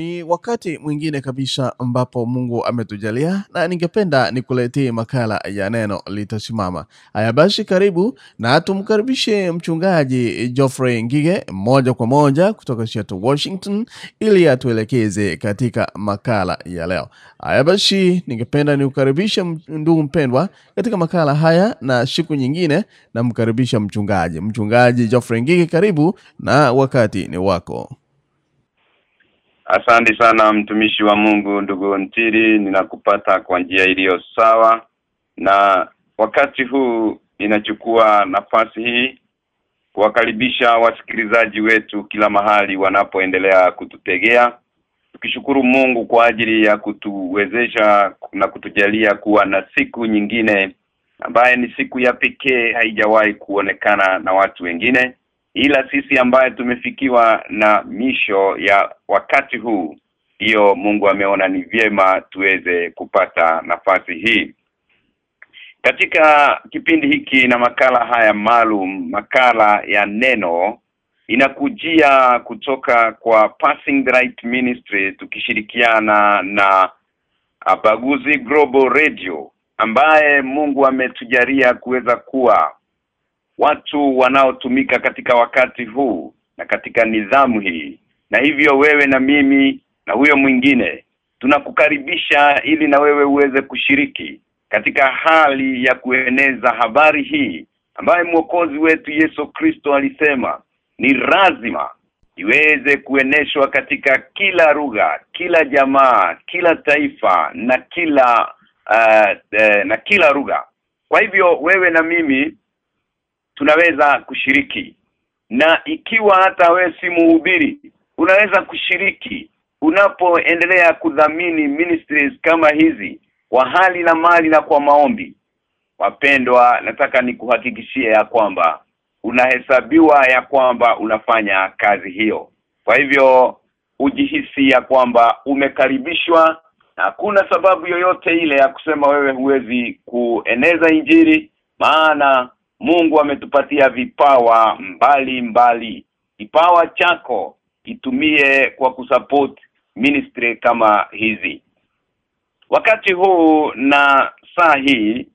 Ni wakati mwingine kabisa ambapo Mungu ametujalia na ningependa nikuletee makala ya neno litasimama. Haya basi karibu na tumkaribishe mchungaji Geoffrey Ngige moja kwa moja kutoka Seattle, Washington ili atuelekeze katika makala ya leo. Haya basi ningependa nikukaribishe ndugu mpendwa katika makala haya na siku nyingine namkaribisha mchungaji. Mchungaji Geoffrey Ngige karibu na wakati ni wako. Asante sana mtumishi wa Mungu ndugu Ntiri ninakupata kwa njia iliyo sawa. Na wakati huu ninachukua nafasi hii kuwakaribisha wasikilizaji wetu kila mahali wanapoendelea kututegea. Tukishukuru Mungu kwa ajili ya kutuwezesha na kutujalia kuwa na siku nyingine ambaye ni siku ya pekee haijawahi kuonekana na watu wengine ila sisi ambaye tumefikiwa na misho ya wakati huu hiyo Mungu ameona ni vyema tuweze kupata nafasi hii. Katika kipindi hiki na makala haya maalum makala ya neno inakujia kutoka kwa Passing the Right Ministry tukishirikiana na Abaguzi Global Radio ambaye Mungu ametujalia kuweza kuwa watu wanaotumika katika wakati huu na katika nidhamu hii na hivyo wewe na mimi na huyo mwingine tunakukaribisha ili na wewe uweze kushiriki katika hali ya kueneza habari hii ambaye mwokozi wetu Yesu Kristo alisema ni lazima iweze kueneshwa katika kila lugha, kila jamaa, kila taifa na kila uh, uh, na kila lugha. Kwa hivyo wewe na mimi tunaweza kushiriki. Na ikiwa hata we si mhubiri unaweza kushiriki. Unapoendelea kudhamini ministries kama hizi kwa hali na mali na kwa maombi wapendwa nataka nikuhakikishie ya kwamba unahesabiwa ya kwamba unafanya kazi hiyo. Kwa hivyo ujihisi ya kwamba umekaribishwa na hakuna sababu yoyote ile ya kusema wewe huwezi kueneza injiri maana Mungu ametupatia vipawa mbali mbali. Kipawa chako itumie kwa kusupport ministry kama hizi. Wakati huu na saa hii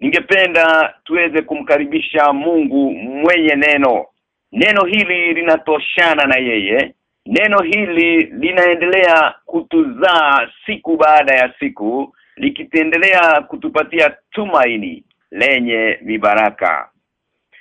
ningependa tuweze kumkaribisha Mungu mwenye neno. Neno hili linatoshana na yeye. Neno hili linaendelea kutuzaa siku baada ya siku likitendelea kutupatia tumaini lenye mibaraka.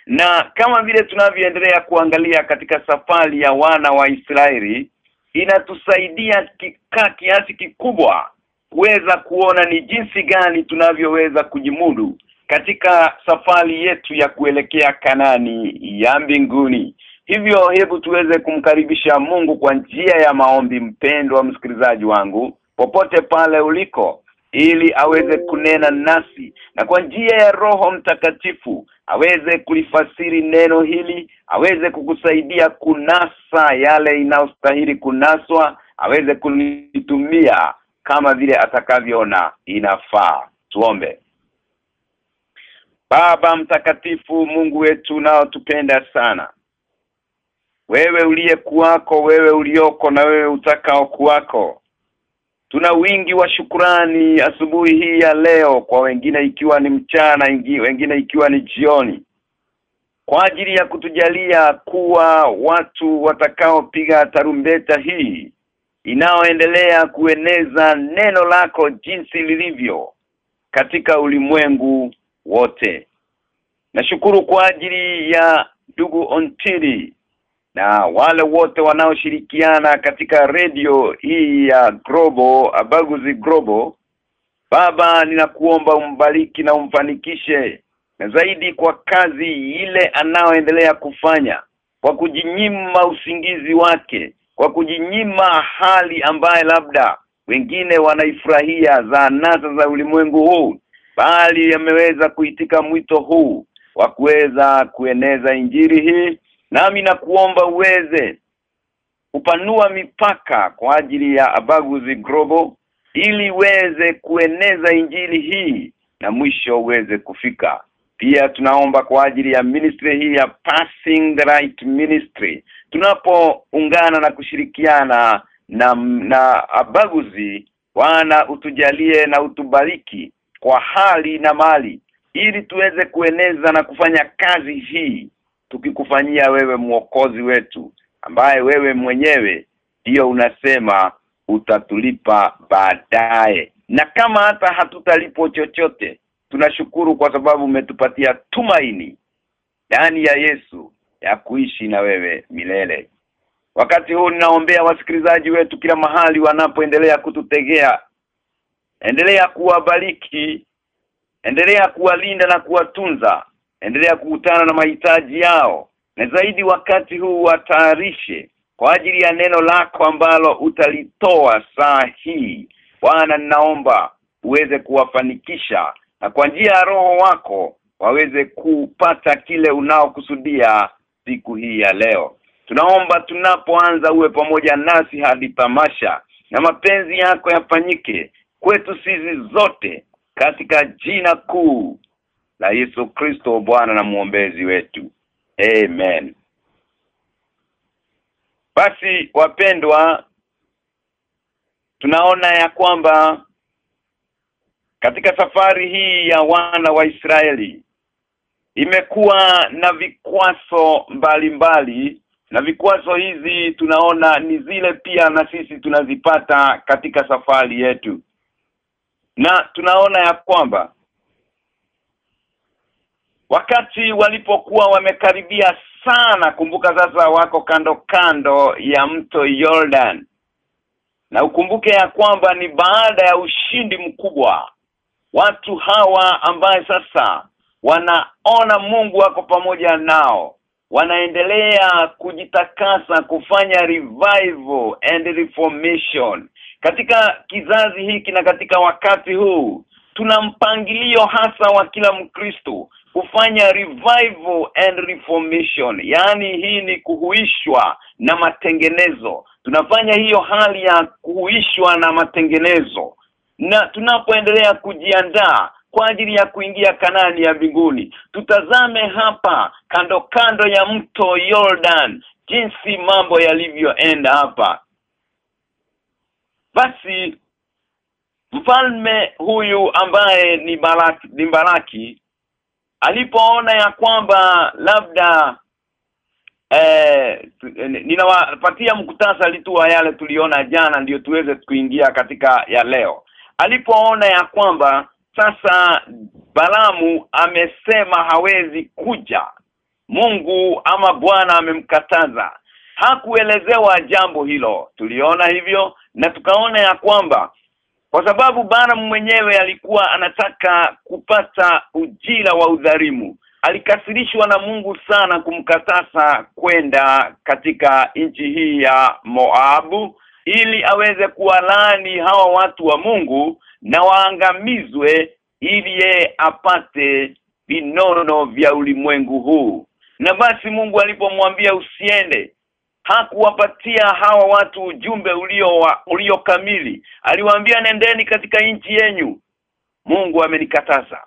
Na kama vile tunavyoendelea kuangalia katika safari ya wana wa Israeli inatusaidia kika kiasi kikubwa kuweza kuona ni jinsi gani tunavyoweza kujimudu katika safari yetu ya kuelekea Kanani ya mbinguni. Hivyo hebu tuweze kumkaribisha Mungu kwa njia ya maombi mpendwa msikilizaji wangu popote pale uliko ili aweze kunena nasi na kwa njia ya roho mtakatifu aweze kulifasiri neno hili aweze kukusaidia kunasa yale inayostahili kunaswa aweze kulitumia kama vile atakavyoona inafaa. Tuombe. Baba mtakatifu Mungu wetu unaotupenda sana wewe uliye kuwako wewe ulioko na wewe utakao kuwako Tuna wingi wa shukurani asubuhi hii ya leo kwa wengine ikiwa ni mchana wengine ikiwa ni jioni. Kwa ajili ya kutujalia kuwa watu watakaopiga tarumbeta hii inaoendelea kueneza neno lako jinsi lilivyo katika ulimwengu wote. Nashukuru kwa ajili ya ndugu Ontiri na wale wote wanaoshirikiana katika redio hii ya Grobo Abaguzi Grobo Baba ninakuomba umbariki na umfanikishe na zaidi kwa kazi ile anaoendelea kufanya kwa kujinyima usingizi wake kwa kujinyima hali ambaye labda wengine wanaifurahia za nasa za ulimwengu huu bali ameweza kuitika mwito huu wa kuweza kueneza injiri hii nami nakuomba uweze kupanua mipaka kwa ajili ya Abaguzi Grobo ili uweze kueneza injili hii na mwisho uweze kufika. Pia tunaomba kwa ajili ya ministry hii ya Passing the Right Ministry. Tunapoungana na kushirikiana na na abaguzi wana utujalie na utubariki kwa hali na mali ili tuweze kueneza na kufanya kazi hii tukikufanyia wewe mwokozi wetu ambaye wewe mwenyewe ndiyo unasema utatulipa baadaye. Na kama hata hatutalipo chochote tunashukuru kwa sababu umetupatia tumaini ndani ya Yesu ya kuishi na wewe milele. Wakati huu ninaombea wasikilizaji wetu kila mahali wanapoendelea kututegea endelea kuwabariki endelea kuwalinda na kuwatunza endelea kukutana na mahitaji yao na zaidi wakati huu watayarishe kwa ajili ya neno lako ambalo utalitoa saa hii. Bwana ninaomba uweze kuwafanikisha na kwa njia ya roho wako waweze kupata kile unaokusudia siku hii ya leo. Tunaomba tunapoanza uwe pamoja nasi hadi tamasha na mapenzi yako yafanyike kwetu sisi zote katika jina kuu la Yesu Kristo Bwana na muombezi wetu. Amen. Basi wapendwa tunaona ya kwamba katika safari hii ya wana wa Israeli imekuwa na vikwazo mbalimbali na vikwazo hizi tunaona ni zile pia na sisi tunazipata katika safari yetu. Na tunaona ya kwamba wakati walipokuwa wamekaribia sana kumbuka sasa wako kando kando ya mto Jordan. Na ukumbuke ya kwamba ni baada ya ushindi mkubwa watu hawa ambaye sasa wanaona Mungu wako pamoja nao wanaendelea kujitakasa kufanya revival and reformation. Katika kizazi hiki na katika wakati huu tuna mpangilio hasa wa kila mkristo kufanya revival and reformation. Yani hii ni kuhuishwa na matengenezo. Tunafanya hiyo hali ya kuhuishwa na matengenezo. Na tunapoendelea kujiandaa kwa ajili ya kuingia kanani ya mbinguni tutazame hapa kando kando ya mto Jordan jinsi mambo yalivyoenda hapa. Basi mfalme huyu ambaye ni Baraki ni Baraki alipoona ya kwamba labda eh ninawapatia mkutasari tu wa yale tuliona jana ndiyo tuweze kuingia katika ya leo. Alipoona ya kwamba sasa Balamu amesema hawezi kuja Mungu ama Bwana amemkataza hakuelezewa jambo hilo. Tuliona hivyo na tukaona ya kwamba kwa sababu bana mwenyewe alikuwa anataka kupata ujira wa udhalimu. Alikasirishwa na Mungu sana kumkatasa kwenda katika nchi hii ya Moabu ili aweze kuwalani hawa watu wa Mungu na waangamizwe ili ye apate vinono vya ulimwengu huu. Na basi Mungu alipomwambia usiende hakuwapatia hawa watu ujumbe ulio wa, ulio kamili. Aliwaambia nendeni katika nchi yenyu. Mungu amenikataza.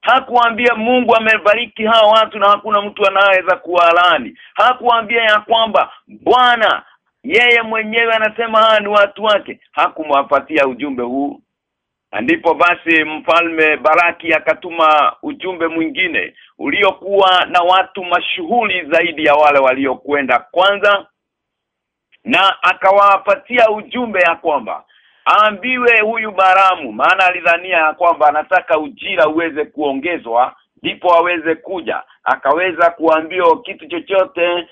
Hakuambia Mungu amebariki hawa watu na hakuna mtu anaweza kuwalani hakuambia ya kwamba Bwana yeye mwenyewe anasema hawa ni watu wake. Hakumwapatia ujumbe huu ndipo basi mfalme Baraki akatuma ujumbe mwingine uliokuwa na watu mashuhuri zaidi ya wale waliokwenda kwanza na akawapatia ujumbe ya kwamba aambiwe huyu Baramu maana alidhania ya kwamba anataka ujira uweze kuongezwa ndipo aweze kuja. Akaweza kuambiwa kitu chochote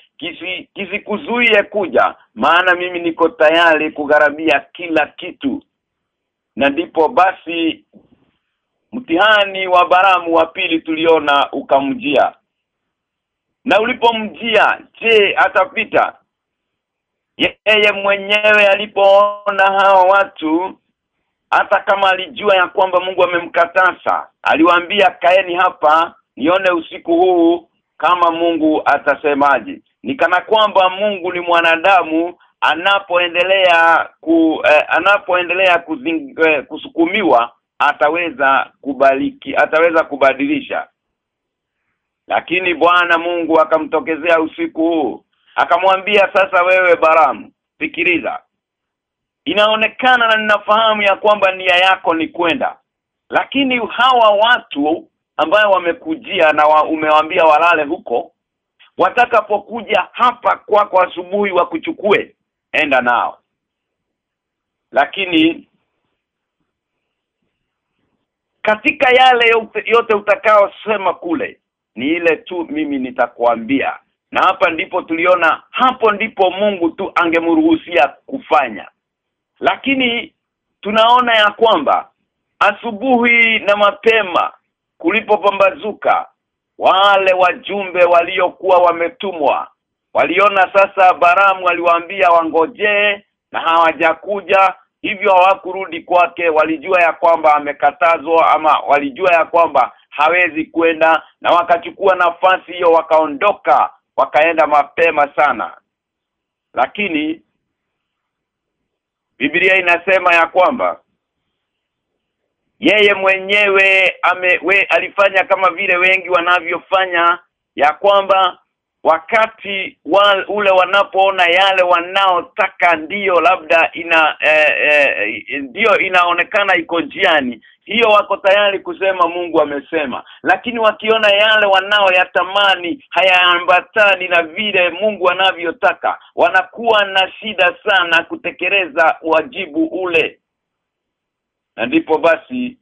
kisikuzuie kisi kuja maana mimi niko tayari kugharamia kila kitu na ndipo basi mtihani wa Baramu wa pili tuliona ukamjia. Na ulipomjia je atapita? Yeye mwenyewe alipoona hawa watu hata kama alijua ya kwamba Mungu amemkatasa aliwaambia kaeni hapa nione usiku huu kama Mungu atasemaje. Nikana kwamba Mungu ni mwanadamu anapoendelea ku eh, anapoendelea kuzing, eh, kusukumiwa ataweza kubaliki ataweza kubadilisha. Lakini Bwana Mungu akamtokezea usiku huu akamwambia sasa wewe Baramu fikiriza inaonekana na ninafahamu ya kwamba nia yako ni kwenda. Lakini hawa watu ambayo wamekujia na wa, umewaambia walale huko watakapokuja hapa kwako kwa asubuhi wakuchukue enda nao. Lakini katika yale yote, yote utakaosema kule ni ile tu mimi nitakwambia na hapa ndipo tuliona hapo ndipo Mungu tu angemruhusia kufanya. Lakini tunaona ya kwamba asubuhi na mapema kulipopambazuka wale wajumbe waliokuwa wametumwa waliona sasa Baramu aliwaambia wangojee na hawajakuja hivyo hawakurudi kwake. Walijua ya kwamba amekatazwa ama walijua ya kwamba hawezi kwenda na wakachukua nafasi hiyo wakaondoka wakaenda mapema sana. Lakini Biblia inasema ya kwamba yeye mwenyewe ame, we, alifanya kama vile wengi wanavyofanya ya kwamba wakati wa, ule wanapoona yale wanaotaka ndiyo labda ina eh, eh, ndiyo inaonekana iko njiani. Hiyo wako tayari kusema Mungu amesema. Lakini wakiona yale wanaoyatamani hayaambatani na vile Mungu anavyotaka wanakuwa na shida sana kutekeleza wajibu ule. Na ndipo basi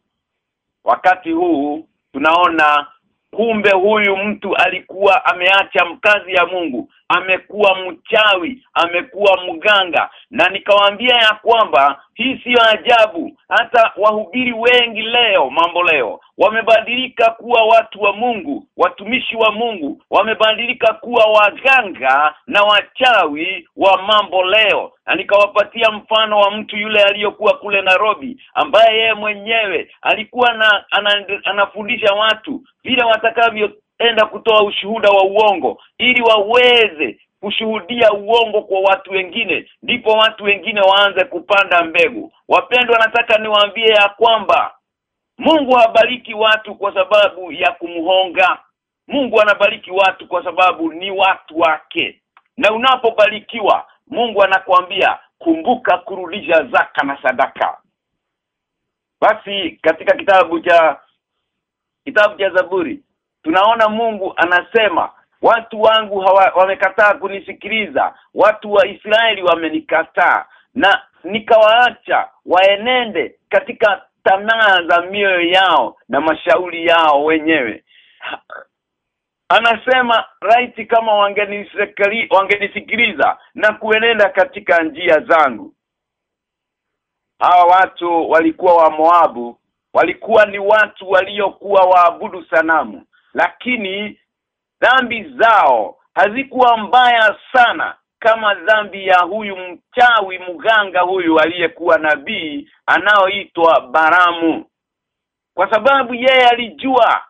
wakati huu tunaona kumbe huyu mtu alikuwa ameacha mkazi ya Mungu amekuwa mchawi amekuwa mganga. Na nikawaambia ya kwamba hii siyo ajabu. Hata wahubiri wengi leo mambo leo wamebadilika kuwa watu wa Mungu watumishi wa Mungu wamebadilika kuwa waganga na wachawi wa mambo leo. Na nikawapatia mfano wa mtu yule aliyokuwa kule Nairobi ambaye yeye mwenyewe alikuwa na anafundisha watu vile watakavyoenda kutoa ushuhuda wa uongo ili waweze kushuhudia uongo kwa watu wengine. Ndipo watu wengine waanze kupanda mbegu. Wapendwa nataka niwaambie ya kwamba Mungu habariki watu kwa sababu ya kumhonga Mungu anabariki watu kwa sababu ni watu wake. Na unapobarikiwa Mungu anakuambia kumbuka kurudisha zaka na sadaka. Basi katika kitabu cha kitabu cha Zaburi tunaona Mungu anasema watu wangu hawa, wamekataa kunisikiliza. Watu wa Israeli wamenikataa. Na nikawaacha waenende katika tamaa za mioyo yao na mashauri yao wenyewe. Anasema right kama wangenisikiliza na kuenenda katika njia zangu. Hawa watu walikuwa wa Moabu. Walikuwa ni watu waliokuwa waabudu sanamu lakini dhambi zao hazikuwa mbaya sana kama dhambi ya huyu mchawi mganga huyu aliyekuwa nabii anaoitwa Baramu kwa sababu yeye alijua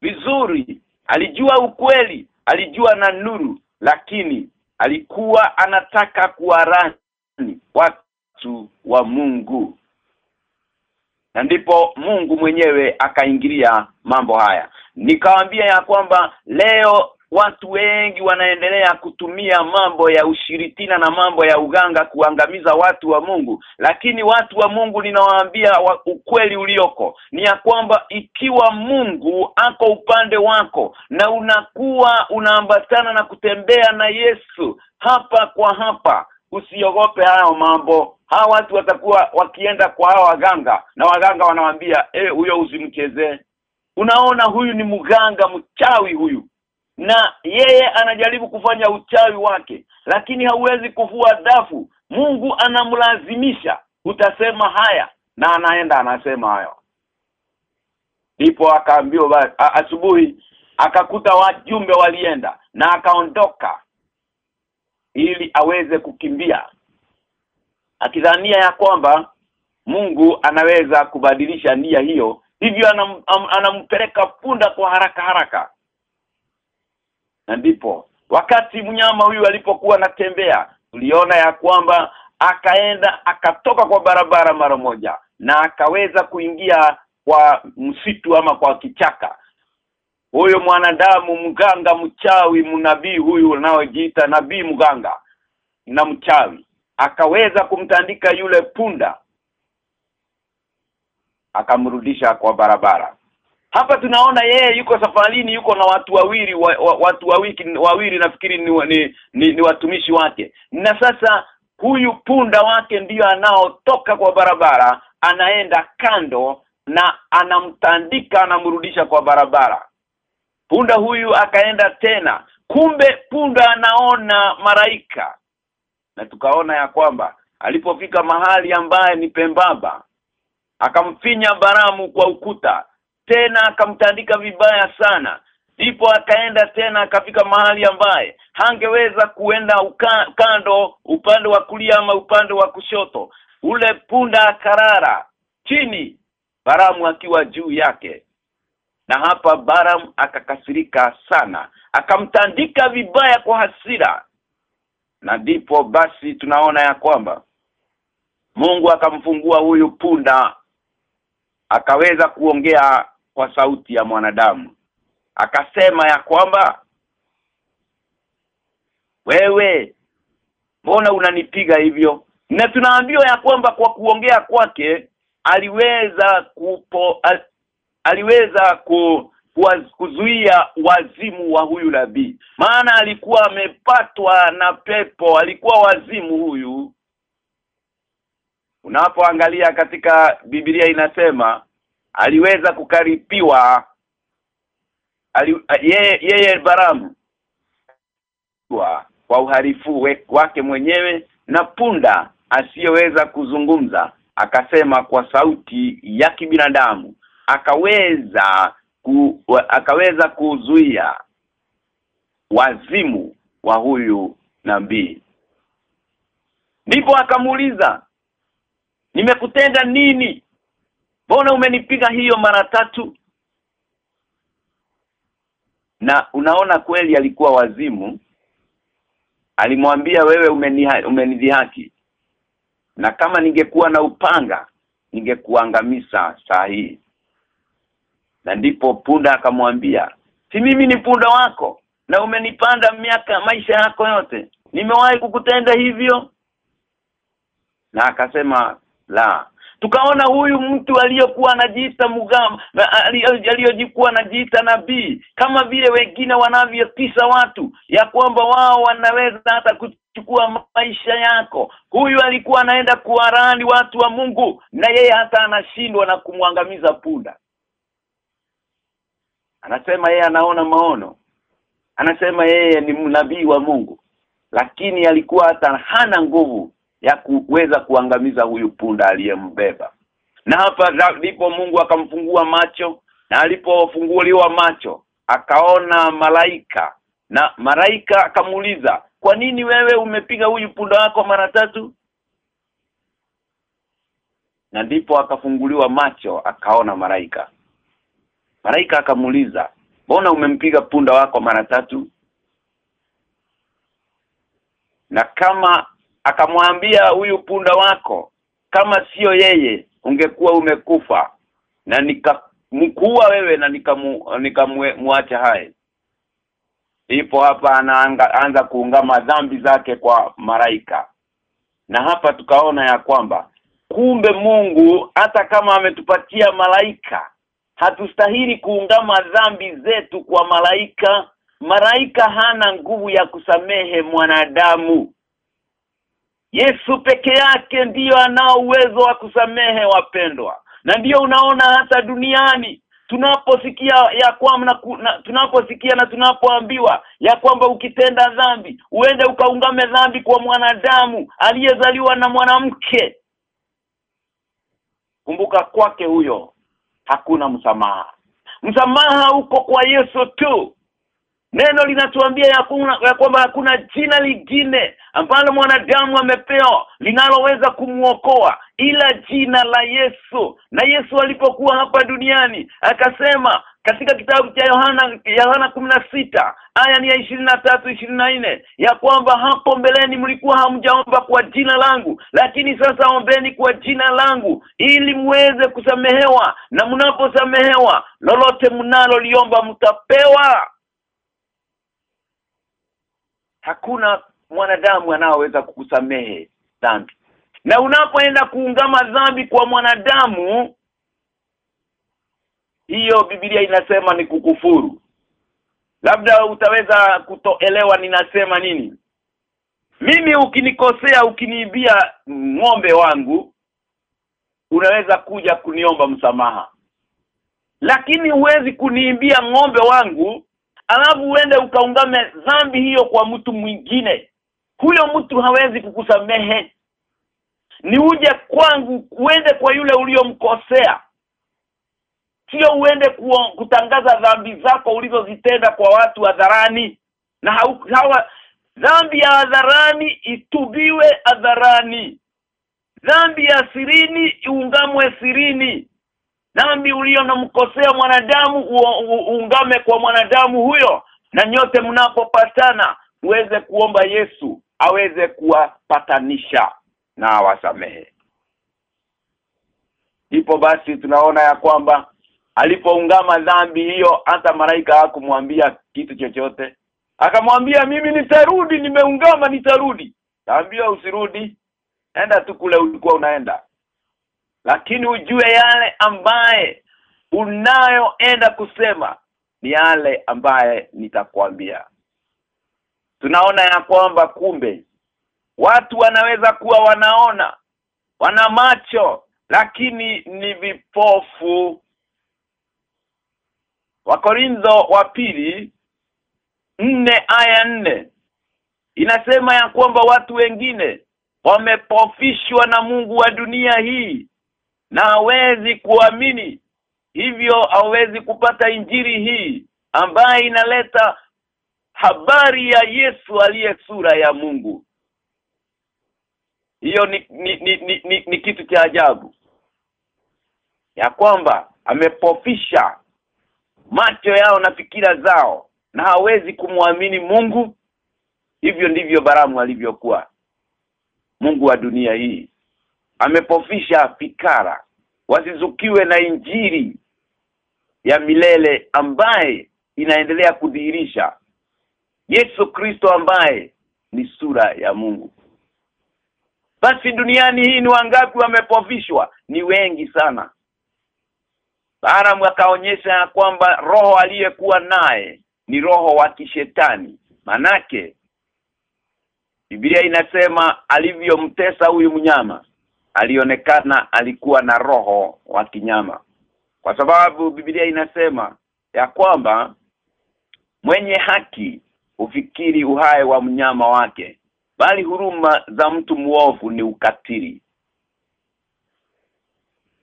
vizuri alijua ukweli alijua na nuru lakini alikuwa anataka kuwarani watu wa Mungu. Na ndipo Mungu mwenyewe akaingilia mambo haya nikawaambia ya kwamba leo watu wengi wanaendelea kutumia mambo ya ushiritina na mambo ya uganga kuangamiza watu wa Mungu. Lakini watu wa Mungu ninawaambia wa ukweli ulioko ni ya kwamba ikiwa Mungu ako upande wako na unakuwa unaambatana na kutembea na Yesu hapa kwa hapa usiogope hayo mambo. Hawa watu watakuwa wakienda kwa hawa waganga na waganga wanawambia eh huyo usimchezee unaona huyu ni mganga mchawi huyu. Na yeye anajaribu kufanya uchawi wake lakini hauwezi kuvua dafu. Mungu anamlazimisha. Utasema haya na anaenda anasema hayo. Ndipo akaambiwa asubuhi akakuta wajumbe walienda na akaondoka ili aweze kukimbia. Akidhania ya kwamba Mungu anaweza kubadilisha nia hiyo hivyo anam, am, anampeleka punda kwa haraka haraka. Na ndipo wakati mnyama huyu alipokuwa anatembea tuliona ya kwamba akaenda akatoka kwa barabara mara moja na akaweza kuingia kwa msitu ama kwa kichaka. Huyo mwanadamu mganga mchawi mnabii huyu unaojiita nabii mganga na mchawi akaweza kumtandika yule punda akamrudisha kwa barabara. Hapa tunaona yeye yuko safarini yuko na watu wawili wa, wa, watu wawiki wawili nafikiri ni, ni, ni, ni watumishi wake. Na sasa huyu punda wake ndiyo anaotoka kwa barabara anaenda kando na anamtandika anamrudisha kwa barabara. Punda huyu akaenda tena. Kumbe punda anaona maraika na tukaona ya kwamba alipofika mahali ambaye ni pembamba akamfinya baramu kwa ukuta tena akamtandika vibaya sana. Ndipo akaenda tena akafika mahali ambaye hangeweza kuenda uka, kando upande wa kulia ama upande wa kushoto. Ule punda akarara chini baramu akiwa juu yake. Na hapa Baram akakasirika sana. Akamtandika vibaya kwa hasira. Na ndipo basi tunaona ya kwamba Mungu akamfungua huyu punda akaweza kuongea kwa sauti ya mwanadamu. Akasema ya kwamba wewe mbona unanipiga hivyo? Na tunaambiwa ya kwamba kwa kuongea kwake aliweza kupo al, aliweza ku kuzuia wazimu wa huyu nabii. Maana alikuwa amepatwa na pepo alikuwa wazimu huyu unapoangalia katika Biblia inasema aliweza kukaripiwa ali, yeye yeye Baramu kwa, kwa uharifu wake mwenyewe na punda asiyeweza kuzungumza akasema kwa sauti ya kibinadamu akaweza ku, akaweza kuzuia wazimu wa huyu nabii. Ndipo akamuuliza nimekutenda nini? Mbona umenipiga hiyo mara tatu? Na unaona kweli alikuwa wazimu? Alimwambia wewe umenidhihaki. Na kama ningekuwa na upanga ningekuangamiza saa hii. Na ndipo punda akamwambia si mimi ni punda wako? Na umenipanda miaka maisha yako yote? Nimewahi kukutenda hivyo? Na akasema la. Tukaona huyu mtu aliyokuwa anajiita mugam aliyojikuwa anajiita nabii kama vile wengine wanavyotisa watu ya kwamba wao wanaweza hata kuchukua maisha yako. Huyu alikuwa anaenda kuwarani watu wa Mungu na yeye hata anashindwa na kumwangamiza punda. Anasema yeye anaona maono. Anasema yeye ni nabii wa Mungu. Lakini alikuwa hata hana nguvu ya kuweza kuangamiza huyu punda aliyembeba. Na hapa ndipo Mungu akamfungua macho na alipofunguliwa macho akaona malaika. Na malaika akamuuliza kwa nini wewe umepiga huyu punda wako mara tatu? Na ndipo akafunguliwa macho akaona malaika. Malaika akamuuliza mbona umempiga punda wako mara tatu? Na kama akamwambia huyu punda wako kama sio yeye ungekuwa umekufa. Na nikamkua wewe na nikamwacha hai. Ipo hapa anaanza kuungama dhambi zake kwa maraika na hapa tukaona ya kwamba kumbe Mungu hata kama ametupatia malaika hatustahili kuungama dhambi zetu kwa malaika. Malaika hana nguvu ya kusamehe mwanadamu Yesu peke yake ndiyo anao uwezo wa kusamehe wapendwa. Na ndiyo unaona hata duniani tunaposikia ya kwamba na, tunaposikia na tunapoambiwa ya kwamba ukitenda dhambi uende ukaungame dhambi kwa mwanadamu aliyezaliwa na mwanamke. Kumbuka kwake huyo hakuna msamaha. Msamaha uko kwa Yesu tu Neno linatuambia ya, kuna, ya kwamba hakuna jina lingine ambalo mwanadamu amepewa linaloweza kumuokoa ila jina la Yesu. Na Yesu alipokuwa hapa duniani akasema katika kitabu cha Yohana Yohana sita aya ni ya ishirini na tatu ishirini na nne ya kwamba hapo mbeleni mlikuwa hamjaomba kwa jina langu lakini sasa ombeni kwa jina langu ili muweze kusamehewa na mnaposamehewa lolote mnalo liomba mtapewa hakuna mwanadamu anaoweza kukusamehe dhambi. Na unapoenda kuungama dhambi kwa mwanadamu hiyo Biblia inasema ni kukufuru. Labda utaweza kutoelewa ninasema nini. Mimi ukinikosea ukiniibia ng'ombe wangu unaweza kuja kuniomba msamaha. Lakini huwezi kuniibia ng'ombe wangu alafu uende ukaungame dhambi hiyo kwa mtu mwingine. Huyo mtu hawezi kukusamehe. Ni uje kwangu uende kwa yule uliyomkosea sio uende kuo, kutangaza dhambi zako ulizozitenda kwa watu hadharani. Na hawa dhambi ya hadharani itubiwe hadharani. Dhambi ya sirini iungamwe sirini dhambi uliyomkosea mwanadamu uungame kwa mwanadamu huyo. Na nyote mnapopatana uweze kuomba Yesu aweze kuwapatanisha na awasamehe. Ipo basi tunaona ya kwamba alipoungama dhambi hiyo hata malaika hakumwambia kitu chochote. Akamwambia mimi nitarudi nimeungama nitarudi. Kaambia usirudi enda tu kule ulikuwa unaenda lakini ujue yale ambaye unayoenda kusema ni yale ambaye nitakwambia. Tunaona ya kwamba kumbe watu wanaweza kuwa wanaona wana macho lakini ni vipofu. Wakorintho wa pili nne aya nne inasema ya kwamba watu wengine wamepofishwa na Mungu wa dunia hii na hawezi kuamini. Hivyo hawezi kupata injiri hii ambaye inaleta habari ya Yesu aliye sura ya Mungu. Hiyo ni ni, ni, ni, ni ni kitu cha ajabu. Ya kwamba amepofisha macho yao na fikira zao na hawezi kumwamini Mungu. Hivyo ndivyo Baramu alivyokuwa. Mungu wa dunia hii amepofisha fikara wasizukiwe na injiri ya milele ambaye inaendelea kudhihirisha Yesu Kristo ambaye ni sura ya Mungu. Basi duniani hii ni wangapi wamepofishwa? Ni wengi sana. Baramu akaonyesha ya kwamba roho aliyekuwa naye ni roho wa kishetani. Manake Biblia inasema alivyomtesa huyu mnyama alionekana alikuwa na roho wa kinyama. Kwa sababu Biblia inasema ya kwamba mwenye haki ufikiri uhai wa mnyama wake bali huruma za mtu muovu ni ukatili.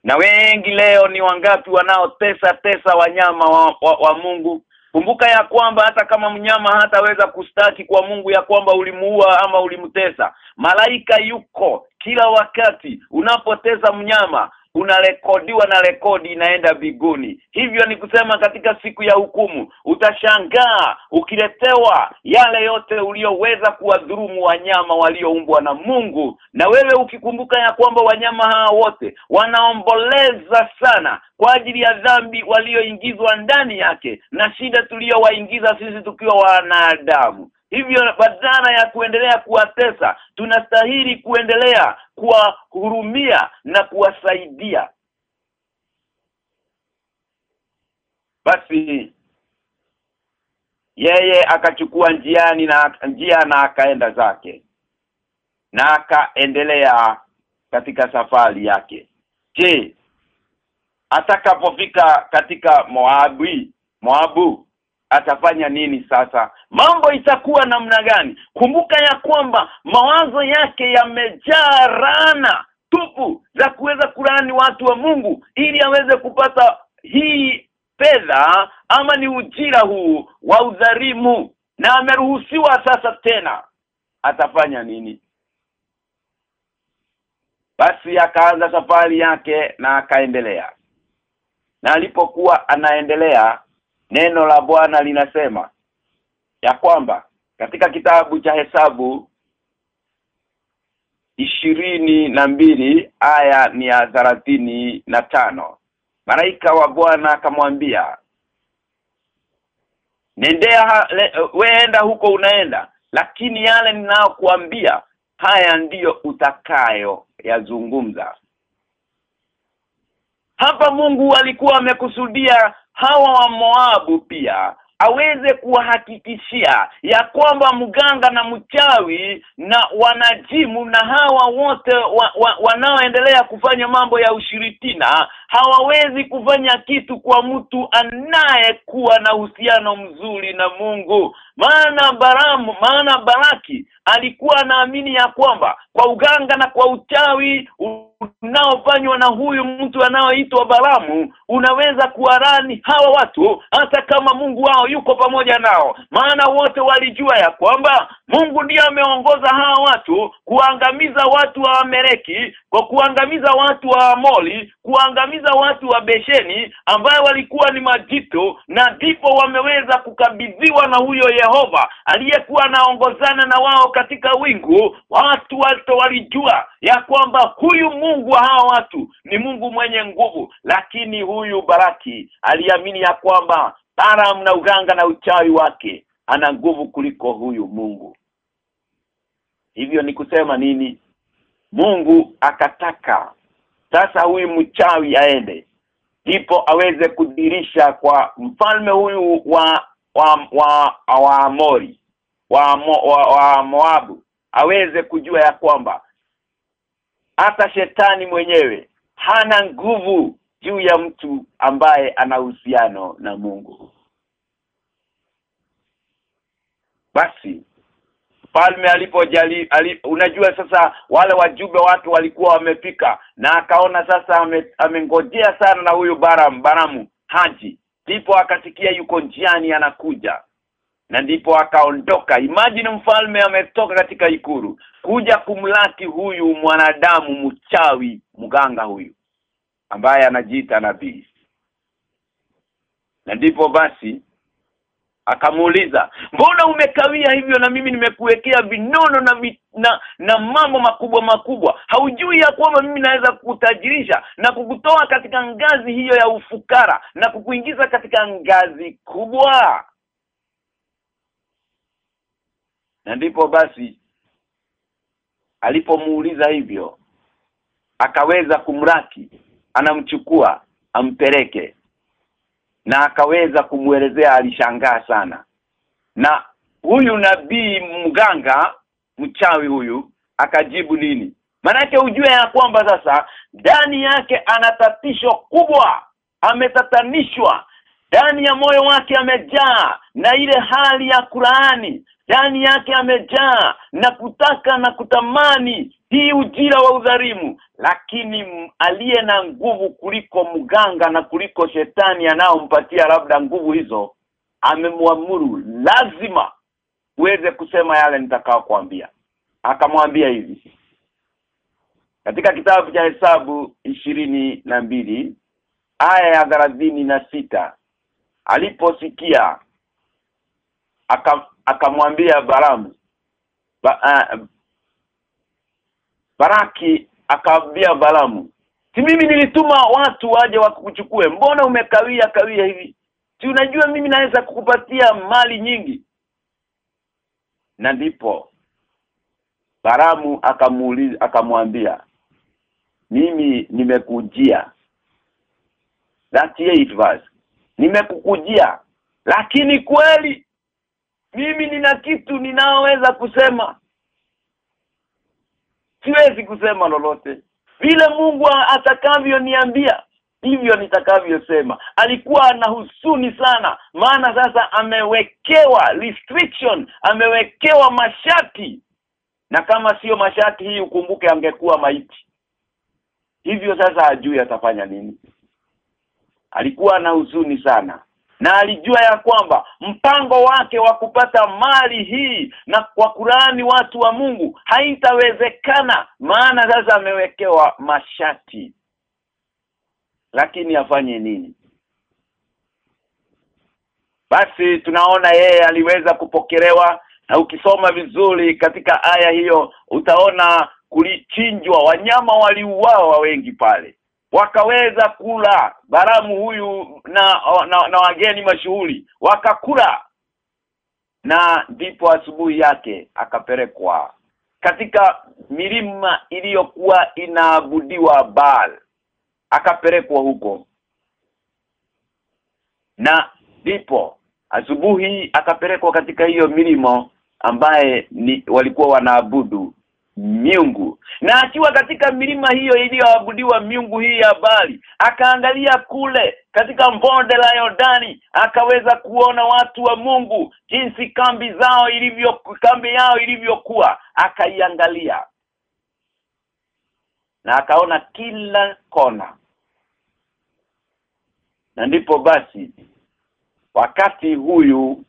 Na wengi leo ni wangapi wanaotesa tesa wanyama wa, wa, wa Mungu? Kumbuka ya kwamba hata kama mnyama hataweza kustaki kwa Mungu ya kwamba ulimuua ama ulimtesa malaika yuko kila wakati unapoteza mnyama unarekodiwa na rekodi inaenda biguni hivyo ni kusema katika siku ya hukumu utashangaa ukiletewa yale yote ulioweza kuwadhulumu wanyama walioumbwa na Mungu. Na wewe ukikumbuka ya kwamba wanyama hawa wote wanaomboleza sana kwa ajili ya dhambi walioingizwa ndani yake na shida tuliyowaingiza sisi tukiwa wanadamu hivyo badala ya kuendelea kuwatesa tunastahili kuendelea kuwahurumia na kuwasaidia. Basi yeye akachukua njiani na njia na akaenda zake na akaendelea katika safari yake. Je atakapofika katika Moabu Moabu atafanya nini sasa? Mambo itakuwa namna gani? Kumbuka ya kwamba mawazo yake yamejaa rana tupu za kuweza kurani watu wa Mungu ili aweze kupata hii fedha ama ni ujira huu wa udharimu na ameruhusiwa sasa tena. Atafanya nini? Basi akaanza safari yake na akaendelea. Na alipokuwa anaendelea neno la Bwana linasema ya kwamba katika kitabu cha hesabu ishirini na mbili aya ni ya thelathini na tano malaika wa Bwana akamwambia nendea weenda huko unaenda lakini yale ninayokuambia haya ndiyo utakayo yazungumza hapa Mungu alikuwa amekusudia hawa wa Moabu pia aweze kuwahakikishia ya kwamba mganga na mchawi na wanajimu na hawa wote wa, wa, wanaoendelea kufanya mambo ya ushiritina hawawezi kufanya kitu kwa mtu anayekuwa na uhusiano mzuri na Mungu maana Baramu maana Baraki alikuwa anaamini ya kwamba kwa uganga na kwa uchawi unaofanywa na huyu mtu anaoitwa baramu unaweza kuwarani hawa watu hata kama Mungu wao yuko pamoja nao. Maana wote walijua ya kwamba Mungu ndiye ameongoza hawa watu kuangamiza watu wa Amereki kwa kuangamiza watu wa Amoli kuangamiza watu wa Besheni ambayo walikuwa ni majito na ndipo wameweza kukabidhiwa na huyo Yehova aliyekuwa anaongozana na wao katika wingu. Watu wote walijua ya kwamba huyu Mungu wa hawa watu ni Mungu mwenye nguvu lakini huyu Baraki aliamini ya kwamba Baram na uganga na uchawi wake ana nguvu kuliko huyu Mungu. Hivyo ni kusema nini Mungu akataka sasa huyu mchawi aende ndipo aweze kudirisha kwa mfalme huyu wa wa wa, wa Amori wa, mo, wa, wa Moabu aweze kujua ya kwamba hata shetani mwenyewe hana nguvu juu ya mtu ambaye ana uhusiano na Mungu. Basi Falme alipojali ali, unajua sasa wale wajumbe watu walikuwa wamepika na akaona sasa amengojea ame, sana na huyu Baram Baramu haji. Ndipo akasikia yuko njiani anakuja na ndipo akaondoka. Imagine mfalme ametoka katika ikuru kuja kumlaki huyu mwanadamu mchawi mganga huyu ambaye anajiita nabii. Na ndipo basi akamuuliza mbona umekawia hivyo na mimi nimekuwekea vinono na, vi, na na mambo makubwa makubwa? Haujui ya kwamba mimi naweza kukutajirisha na kukutoa katika ngazi hiyo ya ufukara na kukuingiza katika ngazi kubwa? Na ndipo basi alipomuuliza hivyo akaweza kumraki anamchukua ampeleke na akaweza kumwelezea alishangaa sana. Na huyu nabii mganga mchawi huyu akajibu nini? Manake ujue ya kwamba sasa ndani yake ana tatisho kubwa ametatanishwa ndani ya moyo wake amejaa na ile hali ya Qurani ndani yake amejaa na kutaka na kutamani hii ujira wa udhalimu. Lakini aliye na nguvu kuliko mganga na kuliko shetani anaompatia labda nguvu hizo amemwamuru lazima uweze kusema yale nitakao kuambia akamwambia hivi katika kitabu cha hesabu ishirini na mbili aya ya thelathini na sita aliposikia akamwambia aka Baramu ba, uh, Baraki akamwambia Baramu si mimi nilituma watu waje wakuchukue mbona umekawia kawia hivi? Si unajua mimi naweza kukupatia mali nyingi? Na ndipo Baramu akamuuliza akamwambia mimi nimekujia. That eight verse nimekukujia. Lakini kweli mimi nina kitu ninaoweza kusema. Siwezi kusema lolote. Vile Mungu atakavyoniambia hivyo nitakavyosema. Alikuwa na husuni sana maana sasa amewekewa restriction amewekewa mashati. Na kama sio mashati hii ukumbuke angekuwa maiti. Hivyo sasa ajui atafanya nini alikuwa na huzuni sana. Na alijua ya kwamba mpango wake wa kupata mali hii na kwa Qurani watu wa Mungu haitawezekana. Maana sasa amewekewa mashati. Lakini afanye nini? Basi tunaona yeye aliweza kupokelewa na ukisoma vizuri katika aya hiyo utaona kulichinjwa. Wanyama waliuawa wengi pale wakaweza kula. Baramu huyu na na, na wageni mashuhuri wakakula. Na ndipo asubuhi yake akapelekwa katika milima iliyokuwa inaabudiwa Baal. Akapelekwa huko. Na ndipo asubuhi akapelekwa katika hiyo milimo ambaye ni walikuwa wanaabudu miungu. Na akiwa katika milima hiyo iliyoabudiwa miungu hii ya Bali akaangalia kule katika mbonde la Yordani akaweza kuona watu wa Mungu jinsi kambi zao ilivyo kambi yao ilivyokuwa akaiangalia. Na akaona kila kona. Na ndipo basi wakati huyu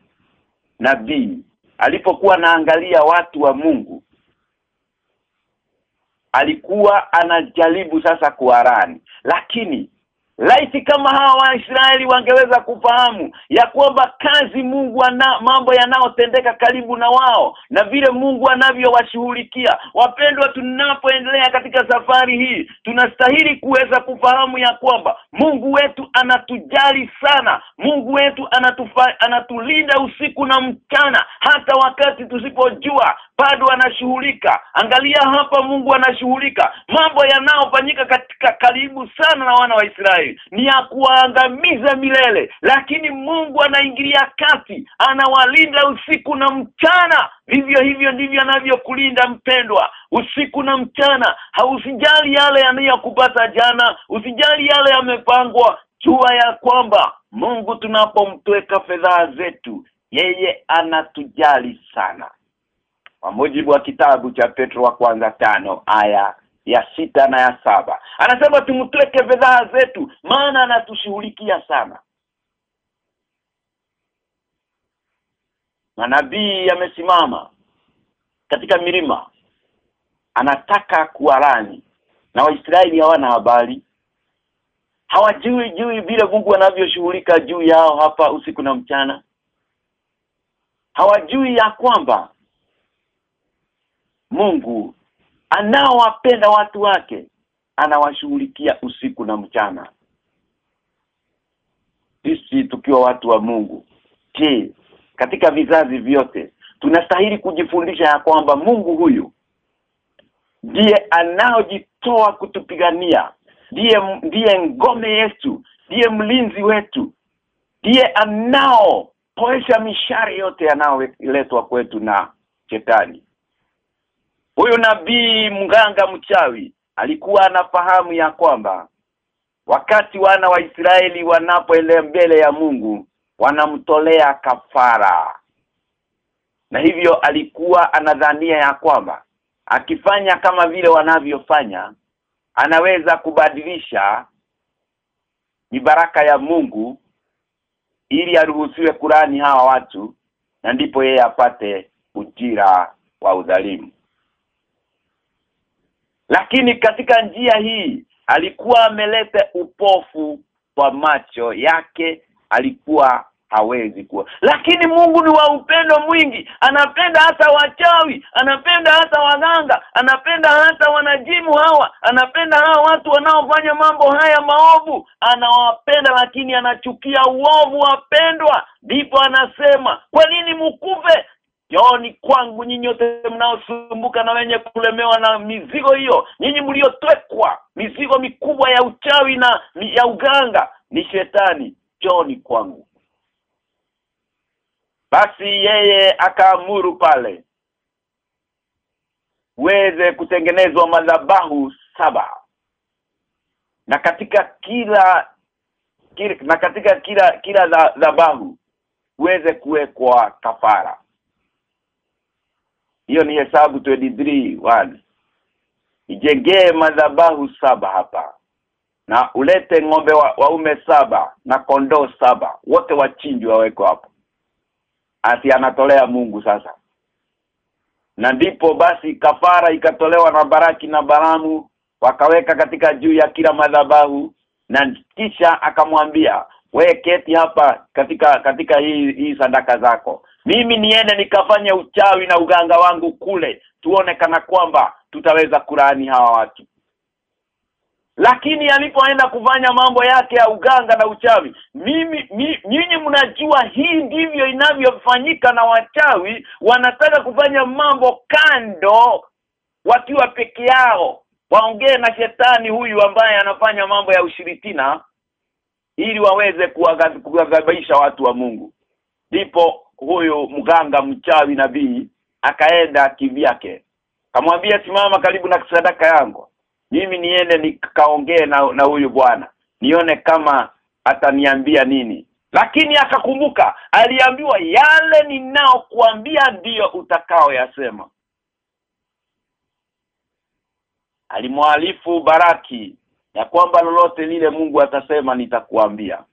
nabii alipokuwa naangalia watu wa Mungu alikuwa anajaribu sasa kuharani. Lakini laiti kama hawa Waisraeli wangeweza kufahamu ya kwamba kazi Mungu ana mambo yanayotendeka karibu na wao na vile Mungu anavyowashughulikia. Wapendwa tunapoendelea katika safari hii tunastahili kuweza kufahamu ya kwamba Mungu wetu anatujali sana. Mungu wetu anatufa, anatulinda usiku na mchana hata wakati tusipojua bado anashughulika. Angalia hapa Mungu anashughulika. Mambo yanayofanyika katika karibu sana na wana wa Israeli ni ya kuangamiza milele. Lakini Mungu anaingilia kati anawalinda usiku na mchana. Vivyo hivyo ndivyo anavyokulinda mpendwa. Usiku na mchana hausijali yale yanayokupata jana usijali yale yamepangwa. Jua ya kwamba Mungu tunapomtweka fedhaa zetu yeye anatujali sana. Kwa mujibu wa kitabu cha Petro wa kwanza tano aya ya sita na ya saba. Anasema tumtweke fedhaa zetu maana anatushughulikia sana. Manabii amesimama katika milima anataka kuwarani na Waisraeli hawana habari. Hawajui jui vile Mungu anavyoshughulika juu yao hapa usiku na mchana. Hawajui ya kwamba Mungu anaowapenda watu wake anawashughulikia usiku na mchana. Sisi tukiwa watu wa Mungu je katika vizazi vyote tunastahili kujifundisha ya kwamba Mungu huyu ndiye anaojitoa kutupigania ndiye ndiye ngome yetu ndiye mlinzi wetu ndiye anao poesha mishari yote yanayoletwa kwetu na shetani huyu nabii mganga mchawi alikuwa anafahamu ya kwamba wakati wana wa Israeli wanapoelea mbele ya Mungu wanamtolea kafara. Na hivyo alikuwa anadhania ya kwamba akifanya kama vile wanavyofanya anaweza kubadilisha mibaraka ya Mungu ili aruhusiwe kurani hawa watu na ndipo yeye apate ujira wa udhalimu lakini katika njia hii alikuwa ameleta upofu kwa macho yake alikuwa hawezi kuwa. Lakini Mungu ni wa upendo mwingi. Anapenda hata wachawi anapenda hata waganga anapenda hata wanajimu hawa anapenda hawa watu wanaofanya mambo haya maovu. Anawapenda lakini anachukia uovu wapendwa. Ndipo anasema kwa nini mkufe Joni kwangu nyinyi wote mnaosumbuka na wenye kulemewa na mizigo hiyo nyinyi mliotwekwa mizigo mikubwa ya uchawi na ya uganga ni shetani. Joni kwangu. Basi yeye akaamuru pale weze kutengenezwa madhabahu saba. Na katika kila, kila na katika kila kila dhabahu uweze kuwekwa kafara hiyo ni hesabu 23 1 ijengee madhabahu saba hapa na ulete ng'ombe wa, waume saba na kondoo saba. Wote wachinjwe wawekwe hapo. Asi anatolea Mungu sasa. Na ndipo basi kafara ikatolewa na Baraki na Baramu wakaweka katika juu ya kila madhabahu na kisha akamwambia we keti hapa katika katika hii hii sadaka zako. Mimi niende nikafanya uchawi na uganga wangu kule tuone kana kwamba tutaweza kurani hawa watu. Lakini alipoenda kufanya mambo yake ya uganga na uchawi mimi nyinyi mnajua hii ndivyo inavyofanyika na wachawi wanataka kufanya mambo kando wakiwa peke yao. Waongee na shetani huyu ambaye anafanya mambo ya ushiritina ili waweze kuwaga- kuwagabisha watu wa Mungu. Ndipo huyu mganga mchawi nabii akaenda kivyake. Kamwambia simama karibu na sadaka yangu. Mimi niende nikaongee na, na huyu bwana. Nione kama ataniambia nini. Lakini akakumbuka aliambiwa yale ninaokuambia ndio utakao yasema alimwalifu Baraki ya kwamba lolote lile Mungu atasema nitakuambia.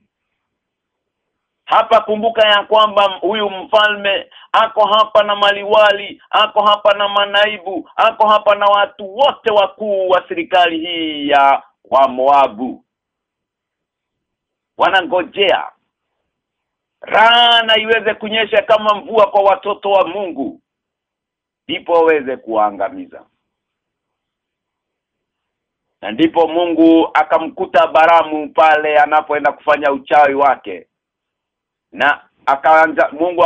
Hapa kumbuka ya kwamba huyu mfalme ako hapa na maliwali ako hapa na manaibu ako hapa na watu wote wakuu wa serikali hii ya wa Moabu. Wanangojea rana iweze kunyesha kama mvua kwa watoto wa Mungu ndipo waweze kuangamiza na ndipo Mungu akamkuta Baramu pale anapoenda kufanya uchawi wake. Na akaanza Mungu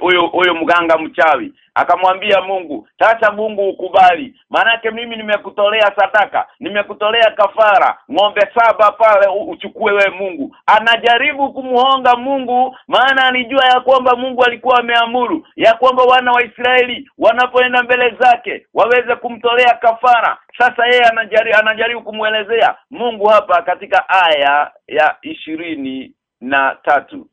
huyo uh, uh, huyu mganga mchawi. Akamwambia Mungu sasa Mungu ukubali. Maanake mimi nimekutolea sadaka nimekutolea kafara. Ng'ombe saba pale uchukue we Mungu. Anajaribu kumhonga Mungu maana alijua ya kwamba Mungu alikuwa ameamuru ya kwamba wana wa Israeli wanapoenda mbele zake waweze kumtolea kafara. Sasa yeye anajaribu anajaribu kumwelezea Mungu hapa katika aya ya ishirini na tatu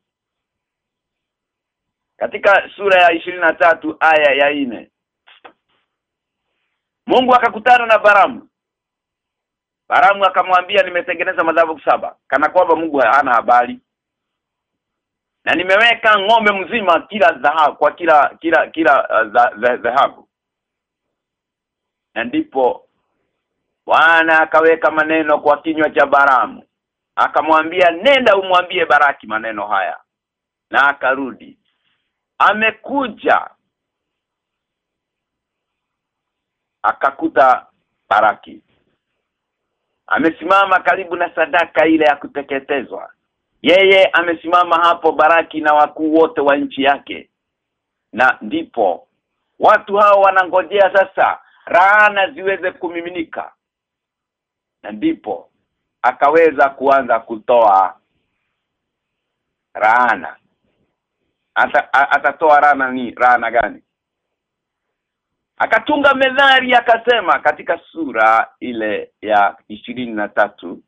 katika sura ya ishirini na tatu aya ya nne. Mungu akakutana na Baramu Baramu akamwambia nimetengeneza madhabahu saba. Kana kwamba Mungu hana habari. Na nimeweka ng'ombe mzima kila dhahabu kwa kila kila kila uh, dha- dha- dhahabu. Na ndipo Bwana akaweka maneno kwa kinywa cha Baramu akamwambia nenda umwambie Baraki maneno haya. Na akarudi amekuja. Akakuta Baraki. Amesimama karibu na sadaka ile ya kuteketezwa. Yeye amesimama hapo Baraki na wakuu wote wa nchi yake. Na ndipo watu hao wanangojea sasa raana ziweze kumiminika. Na ndipo akaweza kuanza kutoa laana Ata, atatoa rana ni rana gani? Akatunga medhari akasema katika sura ile ya ishirini na tatu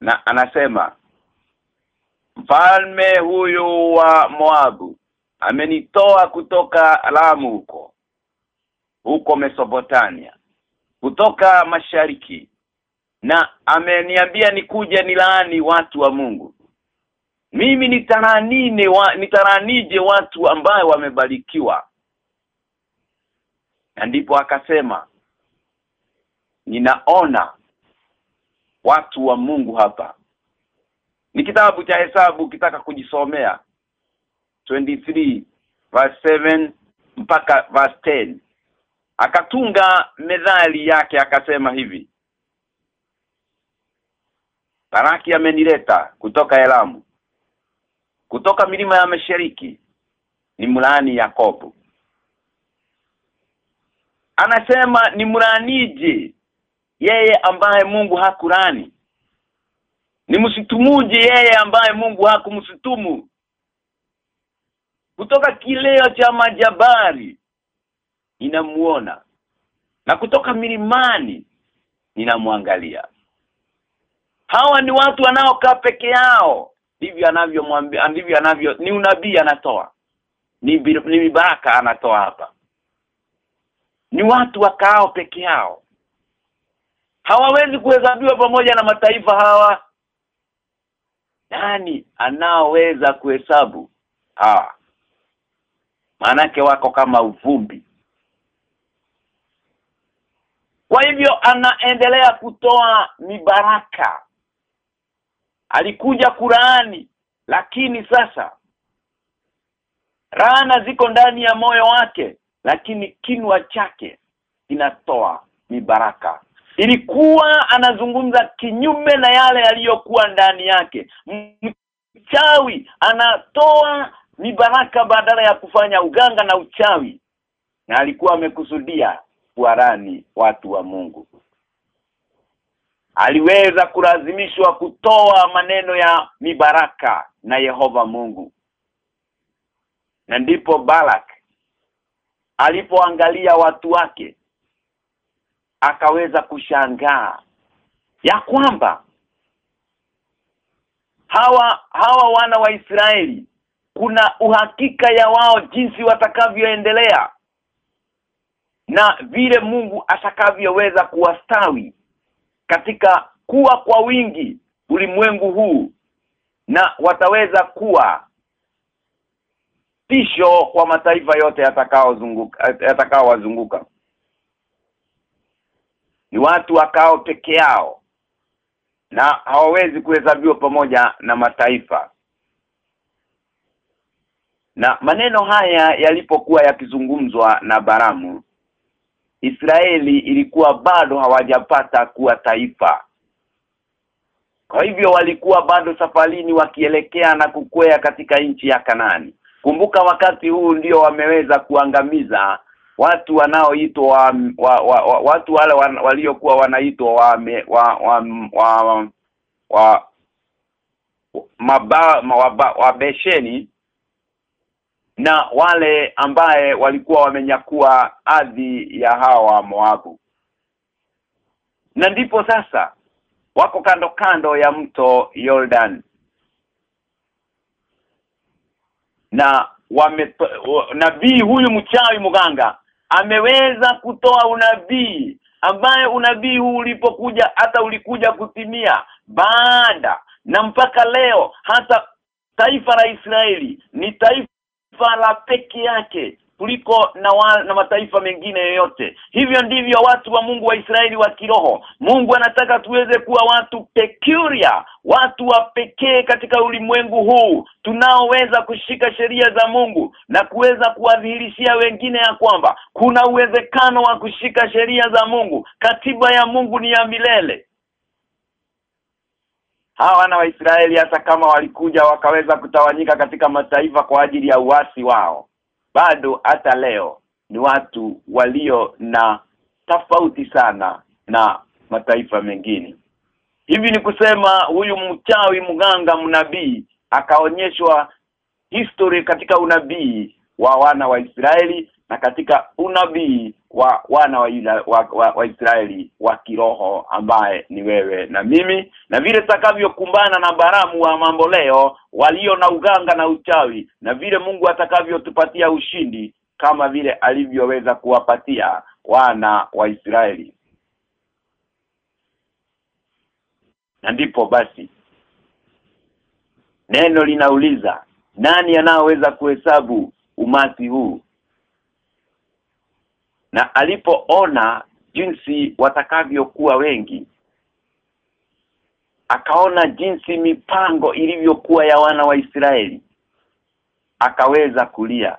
na anasema mfalme huyu wa Moabu amenitoa kutoka Lamu huko huko Mesopotamia kutoka mashariki na ameniambia nikuje nilaani watu wa Mungu mimi nitaranine wa, nitaranije watu ambayo wamebarikiwa. Na ndipo akasema ninaona watu wa Mungu hapa. Ni kitabu cha hesabu kitaka kujisomea. 23 verse 7 mpaka verse 10 akatunga medhali yake akasema hivi. Baraki amenileta kutoka Elamu kutoka milima ya mashariki ni mlaani Yakobo. Anasema ni mlaanije yeye ambaye Mungu hakurani ni msitumuje yeye ambaye Mungu hakumsitumu kutoka kileo cha majabari ninamuona na kutoka milimani ninamwangalia. Hawa ni watu wanaokaa peke yao ndivyo anavyomwambia ndivyo anavyo ni unabii anatoa. Ni ni baraka anatoa hapa. Ni watu wakao peke yao. Hawawezi kuhesabiwa pamoja na mataifa hawa. Nani anaoweza kuhesabu? Hawa. Maanake wako kama uvumbi. Kwa hivyo anaendelea kutoa mibaraka alikuja Qurani lakini sasa rana ziko ndani ya moyo wake lakini kinwa chake kinatoa mibaraka. Ilikuwa anazungumza kinyume na yale yaliyokuwa ndani yake. Mchawi anatoa mibaraka badala ya kufanya uganga na uchawi. Na alikuwa amekusudia kuarani watu wa Mungu aliweza kulazimishwa kutoa maneno ya mibaraka na Yehova Mungu. Na ndipo Balak alipoangalia watu wake akaweza kushangaa ya kwamba hawa hawa wana wa Israeli kuna uhakika ya wao jinsi watakavyoendelea na vile Mungu atakavyoweza kuwastawi katika kuwa kwa wingi ulimwengu huu na wataweza kuwa tisho kwa mataifa yote yatakaozunguka yatakaowazunguka ni watu wakao peke yao na hawawezi kuhesabiwa pamoja na mataifa. Na maneno haya yalipokuwa yakizungumzwa na Baramu Israeli ilikuwa bado hawajapata kuwa taifa. Kwa hivyo walikuwa bado safarini wakielekea na kukwea katika nchi ya Kanani. Kumbuka wakati huu ndio wameweza kuangamiza watu wanaoitwa wa, wa, wa, wa, watu wale wa, waliokuwa wanaitwa wa, wa, wa, wa, wa maba, wa, wa besheni na wale ambaye walikuwa wamenyakua ardhi ya hawa Moabu. Na ndipo sasa wako kando kando ya mto Jordan na wame nabii huyu mchawi mganga ameweza kutoa unabii ambaye unabii huu ulipokuja hata ulikuja kutimia baada na mpaka leo hata taifa la Israeli ni taifa la peke yake kuliko na, wa, na mataifa mengine yoyote. Hivyo ndivyo watu wa Mungu wa Israeli wa kiroho. Mungu anataka tuweze kuwa watu peculiar watu wa pekee katika ulimwengu huu tunaoweza kushika sheria za Mungu na kuweza kuwadhihirishia wengine ya kwamba kuna uwezekano wa kushika sheria za Mungu. Katiba ya Mungu ni ya milele hawa wana wa Israeli hata kama walikuja wakaweza kutawanyika katika mataifa kwa ajili ya uasi wao bado hata leo ni watu walio na tofauti sana na mataifa mengine. Hivi ni kusema huyu mchawi mganga mnabii akaonyeshwa history katika unabii wa wana wa Israeli na katika unabii wa wana wa, wa, wa, wa Israeli wa kiroho ambaye ni wewe na mimi na vile takavyokumbana na baramu wa mambo leo walio na uganga na uchawi na vile Mungu atakavyotupatia ushindi kama vile alivyoweza kuwapatia wana wa Israeli. Na ndipo basi neno linauliza nani anaoweza kuhesabu umati huu na alipoona jinsi watakavyokuwa wengi akaona jinsi mipango ilivyokuwa ya wana wa Israeli akaweza kulia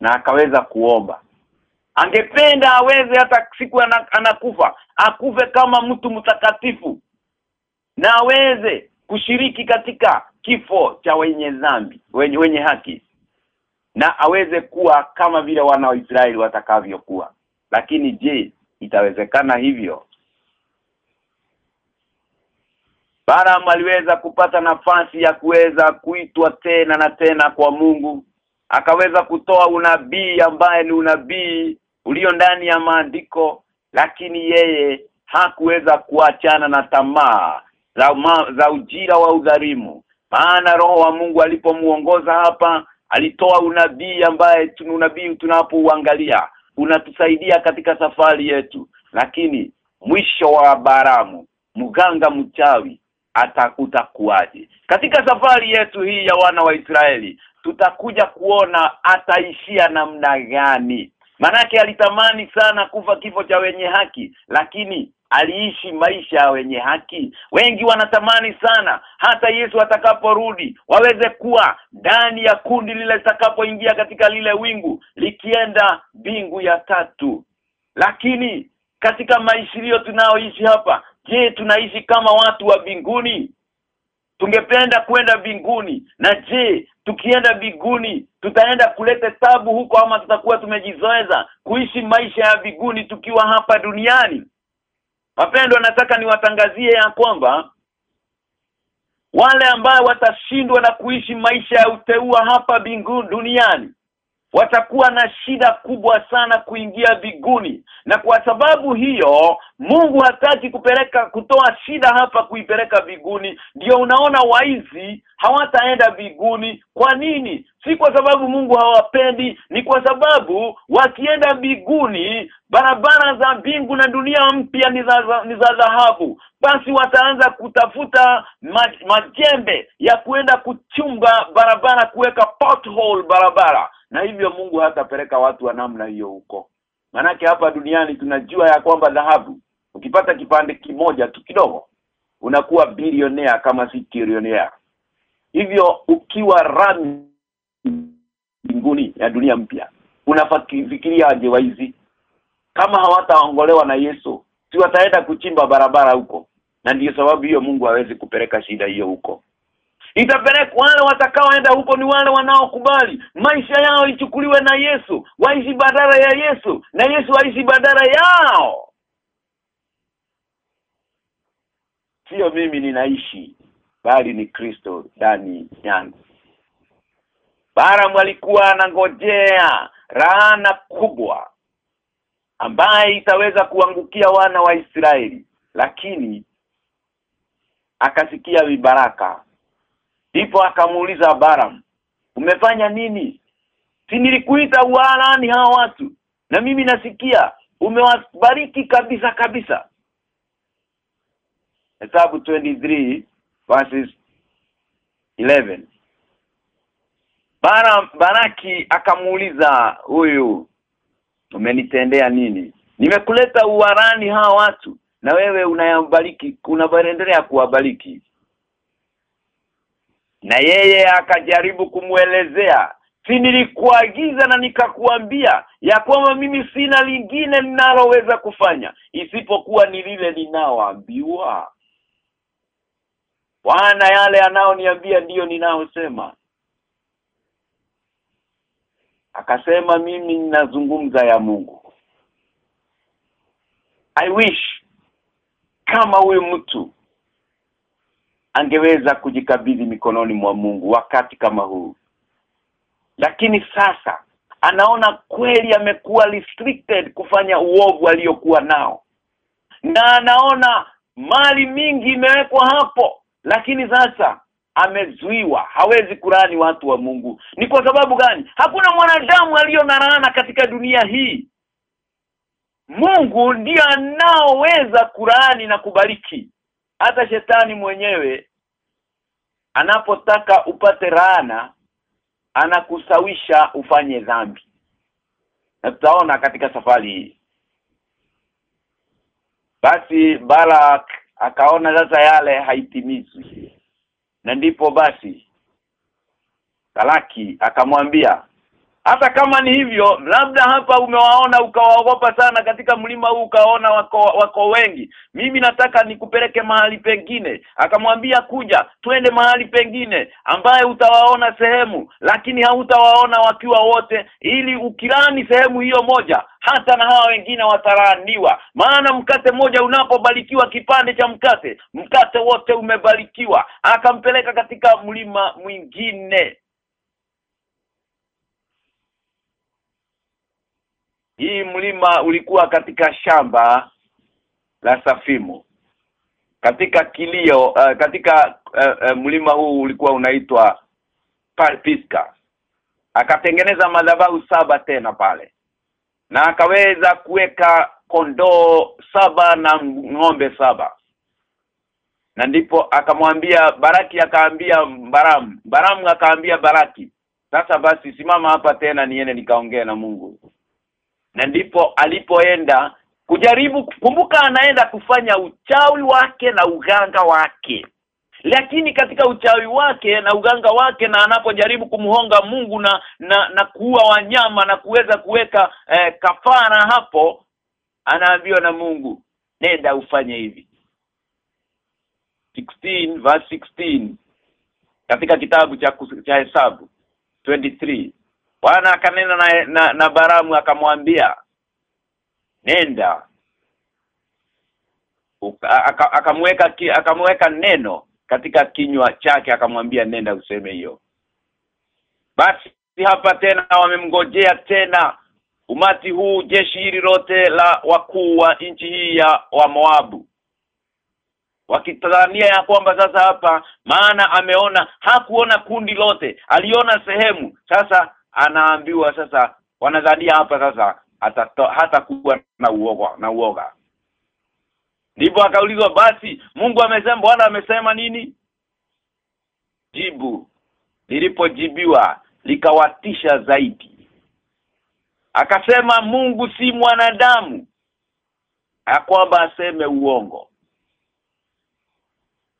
na akaweza kuomba. Angependa aweze hata siku anakufa akufe kama mtu mtakatifu na aweze kushiriki katika kifo cha wenye dhambi wenye, wenye haki na aweze kuwa kama vile wana wa Israeli watakavyokuwa. Lakini je itawezekana hivyo? Balaam aliweza kupata nafasi ya kuweza kuitwa tena na tena kwa Mungu. Akaweza kutoa unabii ambaye ni unabii ulio ndani ya maandiko. Lakini yeye hakuweza kuachana na tamaa za, za ujira wa udhalimu. Maana roho wa Mungu alipomuongoza hapa alitoa unabii ambaye unabii tunapouangalia unatusaidia katika safari yetu. Lakini mwisho wa baramu mganga mchawi atakutakuaje katika safari yetu hii ya wana wa Israeli tutakuja kuona ataishia namna gani. Manake alitamani sana kufa kifo cha wenye haki lakini aliishi maisha wenye haki. Wengi wanatamani sana hata Yesu atakaporudi waweze kuwa ndani ya kundi lile litakapoingia katika lile wingu likienda bingu ya tatu. Lakini katika maishirio tunaoishi hapa je tunaishi kama watu wa binguni tungependa kwenda binguni na je tukienda binguni tutaenda kuleta tabu huko ama tutakuwa tumejizoeza kuishi maisha ya binguni tukiwa hapa duniani Wapendwa nataka niwatangazie ya kwamba wale ambao watashindwa na kuishi maisha ya uteua hapa binguni duniani watakuwa na shida kubwa sana kuingia biguni na kwa sababu hiyo Mungu hataki kupeleka kutoa shida hapa kuipeleka biguni ndio unaona waizi hawataenda biguni kwa nini? Si kwa sababu Mungu hawapendi ni kwa sababu wakienda biguni barabara za mbingu na dunia mpya ni za dhahabu. Basi wataanza kutafuta majembe ya kuenda kuchumba barabara kuweka pothole barabara na hivyo Mungu hatapeleka watu wa namna hiyo huko. Manake hapa duniani tunajua ya kwamba dhahabu ukipata kipande kimoja tu kidogo unakuwa bilionea kama si trillionaire. Hivyo ukiwa rani mbinguni ya dunia mpya unafikiria aje waizi kama hawataongolewa na Yesu si wataenda kuchimba barabara huko. Na ndiyo sababu hiyo Mungu hawezi kupeleka shida hiyo huko itapelekwa wale watakaoenda huko ni wale wanaokubali. Maisha yao ichukuliwe na Yesu. Waishi badala ya Yesu na Yesu waishi badala yao. Sio mimi ninaishi bali ni Kristo ndani yangu. Baramu alikuwa anangojea laana kubwa ambaye itaweza kuangukia wana wa Israeli lakini akasikia vibaraka ndipo akamuuliza Baram umefanya nini? Si nilikuita ualani hawa watu na mimi nasikia umewabariki kabisa kabisa. Hesabu 23 verses 11 Bara Baraki akamuuliza huyu umenitendea nini? Nimekuleta uwarani hawa watu na wewe unayabariki unaendelea kuwabariki na yeye akajaribu kumwelezea si nilikuagiza na nikakuambia ya kwamba mimi sina lingine ninaloweza kufanya isipokuwa ni lile ninaoambiwa. Bwana yale anaoniambia ndiyo ninaosema. Akasema mimi ninazungumza ya Mungu. I wish kama huyu mtu angeweza kujikabidhi mikononi mwa Mungu wakati kama huu. Lakini sasa anaona kweli amekuwa restricted kufanya uovu aliyokuwa nao. Na anaona mali mingi imewekwa hapo lakini sasa amezuiwa. Hawezi kurani watu wa Mungu. Ni kwa sababu gani? Hakuna mwanadamu aliyonarana na katika dunia hii. Mungu ndiye anaoweza kurani na kubariki. Hata shetani mwenyewe anapotaka upate rana anakusawisha ufanye dhambi. Na tutaona katika safari hii. Basi Balak akaona sasa yale haitimizwi. Na ndipo basi Balaki akamwambia hata kama ni hivyo labda hapa umewaona ukawaogopa sana katika mlima huu ukaona wako, wako wengi. Mimi nataka nikupeleke mahali pengine. Akamwambia kuja twende mahali pengine ambaye utawaona sehemu lakini hautawaona wakiwa wote ili ukirani sehemu hiyo moja hata na hawa wengine wataraniwa maana mkate mmoja unapobarikiwa kipande cha mkate mkate wote umebarikiwa. Akampeleka katika mlima mwingine hii mlima ulikuwa katika shamba la Safimu. Katika kilio uh, katika uh, uh, mlima huu ulikuwa unaitwa Palpiska. Akatengeneza madhabahu saba tena pale. Na akaweza kuweka kondoo saba na ng'ombe saba. Na ndipo akamwambia Baraki akaambia Baramu Baramu akaambia Baraki sasa basi simama hapa tena niende nikaongea na Mungu na ndipo alipoenda kujaribu kumbuka anaenda kufanya uchawi wake na uganga wake. Lakini katika uchawi wake na uganga wake na anapojaribu kumhonga Mungu na na, na kuua wanyama na kuweza kuweka eh, kafara hapo anaambiwa na Mungu nenda ufanye hivi. 16 verse 16 katika kitabu cha cha hesabu 23 Bwana akanena na, na, na Baramu akamwambia nenda. Akamweka akamweka neno katika kinywa chake akamwambia nenda useme hiyo. Basi hapa tena wamemngojea tena umati huu jeshi hili lote la wakuu wa nchi hii ya wa Moabu. Wakitazamia ya kwamba sasa hapa maana ameona hakuona kundi lote aliona sehemu. Sasa anaambiwa sasa wanadhania hapa sasa hata hata kuwa na uoga na uoga. Ndipo akaulizwa basi Mungu amesema Bwana amesema nini? Jibu lilipojibiwa likawatisha zaidi. Akasema Mungu si mwanadamu kwamba aseme uongo.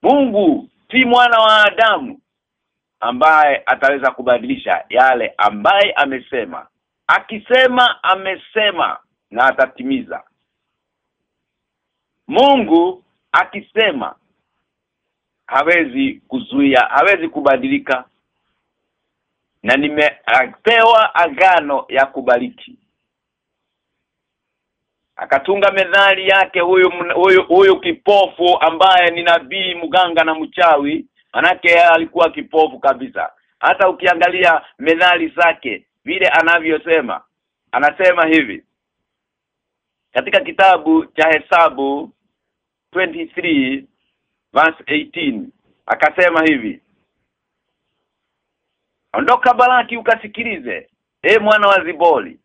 Mungu si mwana wa Adamu ambaye ataweza kubadilisha yale ambaye amesema. Akisema amesema na atatimiza. Mungu akisema hawezi kuzuia hawezi kubadilika. Na nimepewa agano ya kubariki. Akatunga medhali yake huyu huyu huyu kipofu ambaye ni nabii mganga na mchawi manake alikuwa kipofu kabisa. Hata ukiangalia methali zake vile anavyosema anasema hivi. Katika kitabu cha hesabu 23 verse 18 akasema hivi. Ondoka Balaki ukasikilize e mwana wa Ziboli.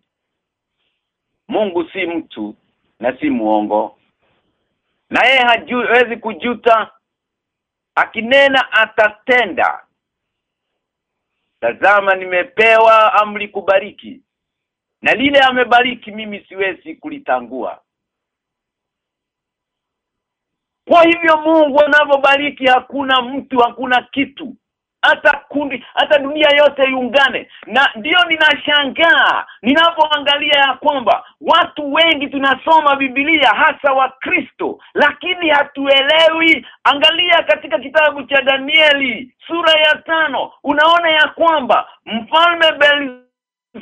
Mungu si mtu na si muongo na yeye hawezi kujuta akinena atatenda. Tazama nimepewa amri kubariki. Na lile amebariki mimi siwezi kulitangua. Kwa hivyo Mungu anavyobariki hakuna mtu hakuna kitu hata kundi hata dunia yote iungane. Na ndiyo ninashangaa ninapoangalia ya kwamba watu wengi tunasoma Biblia hasa wa Kristo lakini hatuelewi. Angalia katika kitabu cha Danieli sura ya tano unaona ya kwamba mfalme Bel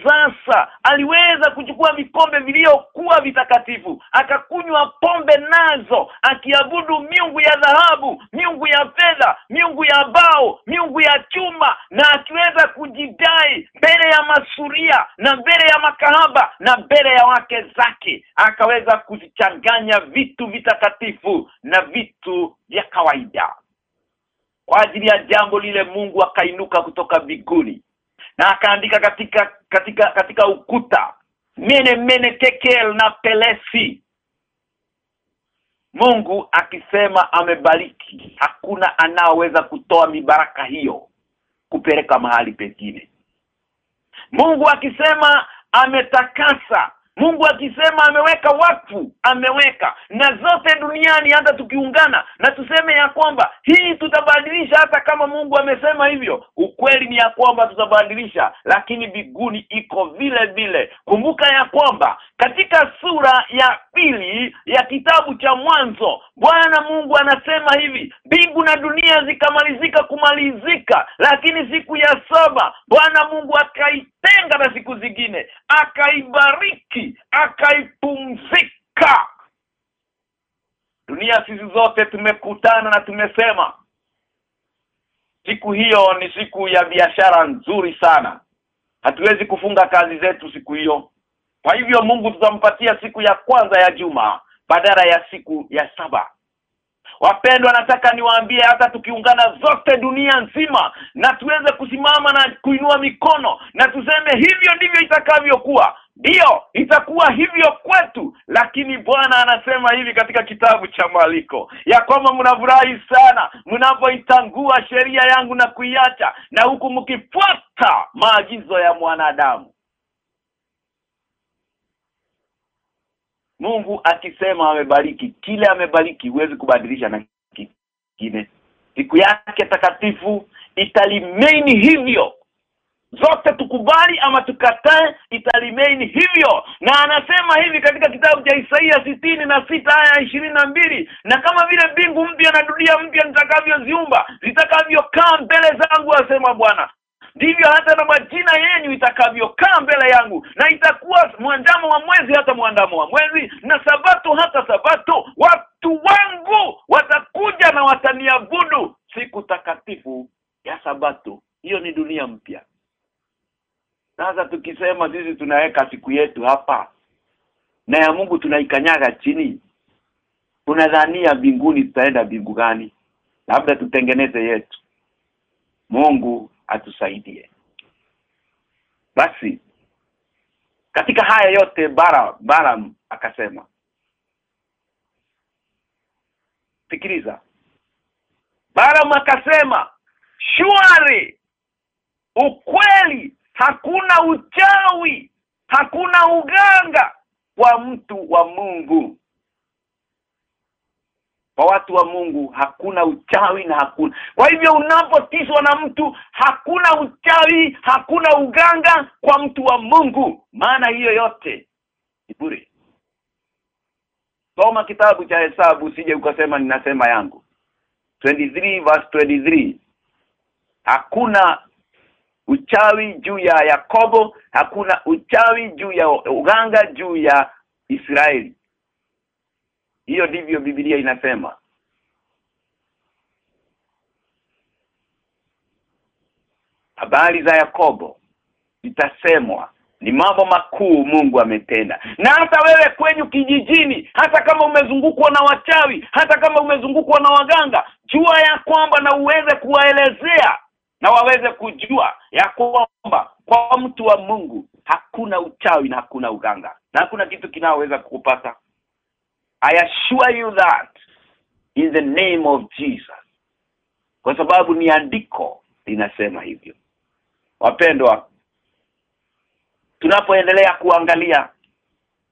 sasa aliweza kuchukua vikombe vilivyokuwa vitakatifu akakunywa pombe nazo akiabudu miungu ya dhahabu miungu ya fedha miungu ya bao miungu ya chuma na akiweza kujidai mbele ya masuria na mbele ya makahaba na mbele ya wake zake. Akaweza kuzichanganya vitu vitakatifu na vitu vya kawaida. Kwa ajili ya jambo lile Mungu akainuka kutoka mbinguni na akaandika katika katika katika ukuta mene mene tekel na pelesi. Mungu akisema amebariki hakuna anaoweza kutoa mibaraka hiyo kupeleka mahali pengine. Mungu akisema ametakasa Mungu akisema ameweka wakfu ameweka. Na zote duniani hata tukiungana na tuseme ya kwamba hii tutabadilisha hata kama Mungu amesema hivyo. Ukweli ni ya kwamba tutabadilisha lakini biguni iko vile vile. Kumbuka ya kwamba katika sura ya pili ya kitabu cha mwanzo Bwana Mungu anasema hivi mbingu na dunia zikamalizika kumalizika lakini siku ya saba Bwana Mungu akaitenga na siku zingine. Akaibariki akaipumzika. Dunia sisi zote tumekutana na tumesema siku hiyo ni siku ya biashara nzuri sana. Hatuwezi kufunga kazi zetu siku hiyo. Kwa hivyo Mungu tutampatia siku ya kwanza ya juma badala ya siku ya saba Wapendwa nataka niwaambie hata tukiungana zote dunia nzima na tuweze kusimama na kuinua mikono na tuseme hivyo ndivyo itakavyokuwa. Ndio itakuwa hivyo kwetu lakini Bwana anasema hivi katika kitabu cha mwaliko ya kwamba mnafurahi sana mnapoitangua sheria yangu na kuiacha na huku mkifuata maagizo ya mwanadamu Mungu akisema amebariki kile amebariki huwezi kubadilisha na kingine. Siku yake takatifu italimain hivyo. Zote tukubali ama tukatae italimain hivyo. Na anasema hivi katika kitabu cha Isaia sitini na sita aya ishirini na mbili na kama vile mbingu mpya na dunia mpya nitakavyoziumba zitakavyokaa mbele zangu asema Bwana ndivyo hata na majina yenu itakavyokaa mbele yangu na itakuwa mwandamo wa mwezi hata mwandamo wa mwezi na sabato hata sabato. Watu wangu watakuja na wataniabudu. Siku takatifu ya sabato. Hiyo ni dunia mpya. Sasa tukisema sisi tunaweka siku yetu hapa na ya Mungu tunaikanyaga chini unadhania mbinguni tutaenda mbingu gani? Labda tutengeneze yetu. Mungu atusaidie. Basi katika haya yote bara Baram akasema Sikiliza Baram akasema shwari ukweli hakuna uchawi hakuna uganga kwa mtu wa Mungu kwa watu wa Mungu hakuna uchawi na hakuna. Kwa hivyo unapotishwa na mtu hakuna uchawi hakuna uganga kwa mtu wa Mungu. Maana hiyo yote ni bure. Soma kitabu cha hesabu usije ukasema ninasema yangu. 23 verse 23 hakuna uchawi juu ya Yakobo hakuna uchawi juu ya uganga juu ya Israeli hiyo ndivyo Biblia inasema. Habari za Yakobo zitasemwa. Ni mambo makuu Mungu ametenda. Na hata wewe kwenyu kijijini hata kama umezungukwa na wachawi hata kama umezungukwa na waganga jua ya kwamba na uweze kuwaelezea na waweze kujua ya kwamba kwa mtu wa Mungu hakuna uchawi na hakuna uganga na hakuna kitu kinaweza kukupata I assure you that in the name of Jesus kwa sababu ni andiko linasema hivyo. Wapendwa tunapoendelea kuangalia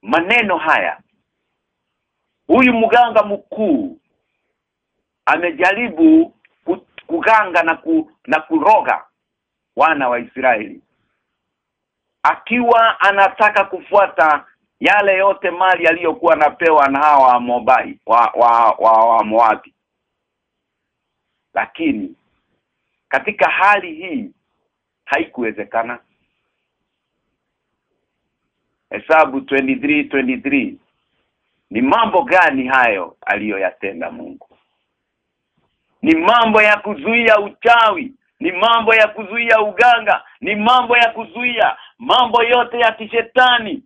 maneno haya huyu mganga mkuu amejaribu kuganga na ku, na kuroga wana wa Israeli. Akiwa anataka kufuata yale yote mali aliyokuwa napewa na hawa Mobai wa wa, wa, wa Moabi lakini katika hali hii haikuwezekana. Hesabu 23 23 ni mambo gani hayo aliyoyatenda Mungu? Ni mambo ya kuzuia uchawi ni mambo ya kuzuia uganga ni mambo ya kuzuia mambo yote ya kishetani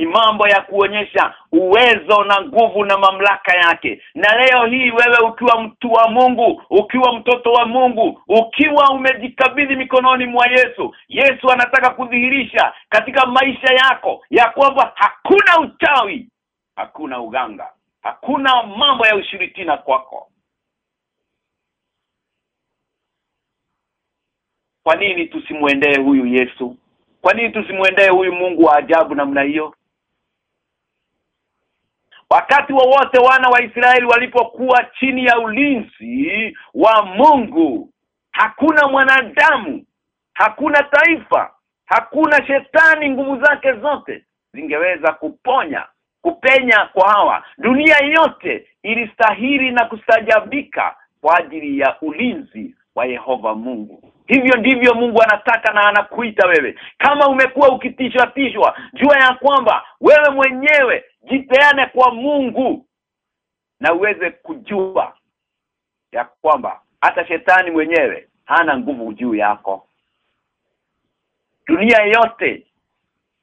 ni mambo ya kuonyesha uwezo na nguvu na mamlaka yake. Na leo hii wewe ukiwa mtu wa Mungu ukiwa mtoto wa Mungu ukiwa umejikabidhi mikononi mwa Yesu Yesu anataka kudhihirisha katika maisha yako ya kwamba hakuna uchawi hakuna uganga hakuna mambo ya ushirikina kwako. Kwa nini tusimwendee huyu Yesu? Kwa nini tusimwendee huyu Mungu wa ajabu namna hiyo wakati wowote wa wana wa Israeli walipokuwa chini ya ulinzi wa Mungu hakuna mwanadamu hakuna taifa hakuna shetani nguvu zake zote zingeweza kuponya kupenya kwa hawa. Dunia yote ilistahili na kustajabika kwa ajili ya ulinzi wa Yehova Mungu. Hivyo ndivyo Mungu anataka na anakuita wewe. Kama umekuwa ukitishwa tishwa jua ya kwamba wewe mwenyewe jiteane kwa Mungu na uweze kujua ya kwamba hata shetani mwenyewe hana nguvu juu yako. Dunia yote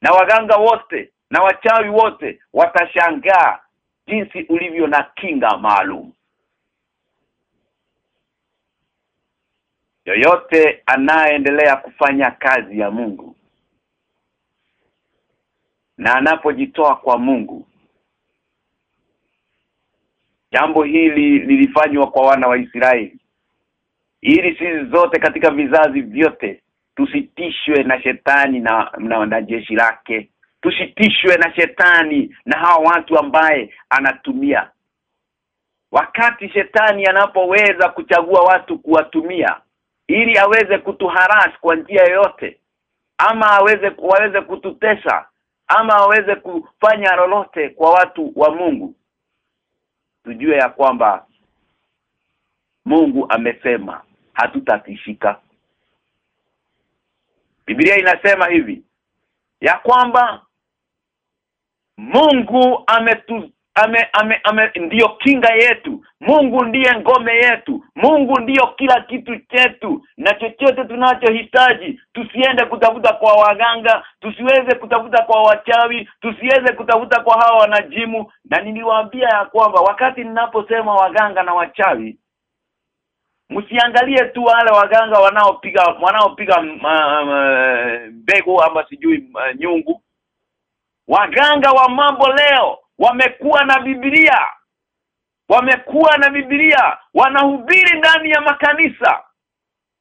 na waganga wote na wachawi wote watashangaa jinsi ulivyo na kinga maalum. Yoyote anayeendelea kufanya kazi ya Mungu na anapojitoa kwa Mungu. Jambo hili lilifanywa kwa wana wa Israeli. Ili sisi zote katika vizazi vyote tusitishwe na shetani na, na, na jeshi lake. Tusitishwe na shetani na hawa watu ambaye anatumia. Wakati shetani anapoweza kuchagua watu kuwatumia ili aweze kutuharas kwa njia yoyote ama aweze waweze kututesa ama aweze kufanya lolote kwa watu wa Mungu. Tujue ya kwamba Mungu amesema hatutatishika. Biblia inasema hivi ya kwamba Mungu ametu ame, ame, ame ndiyo kinga yetu. Mungu ndiye ngome yetu. Mungu ndiyo kila kitu chetu. Na chochote tunachohitaji tusiende kutafuta kwa waganga tusiweze kutafuta kwa wachawi tusiweze kutafuta kwa hawa wanajimu. Na niliwaambia ya kwamba wakati ninaposema waganga na wachawi msiangalie tu wale waganga wanaopiga wanaopiga mbegu uh, ama sijui nyungu. Waganga wa mambo leo wamekuwa na Biblia. Wamekuwa na Biblia. Wanahubiri ndani ya makanisa.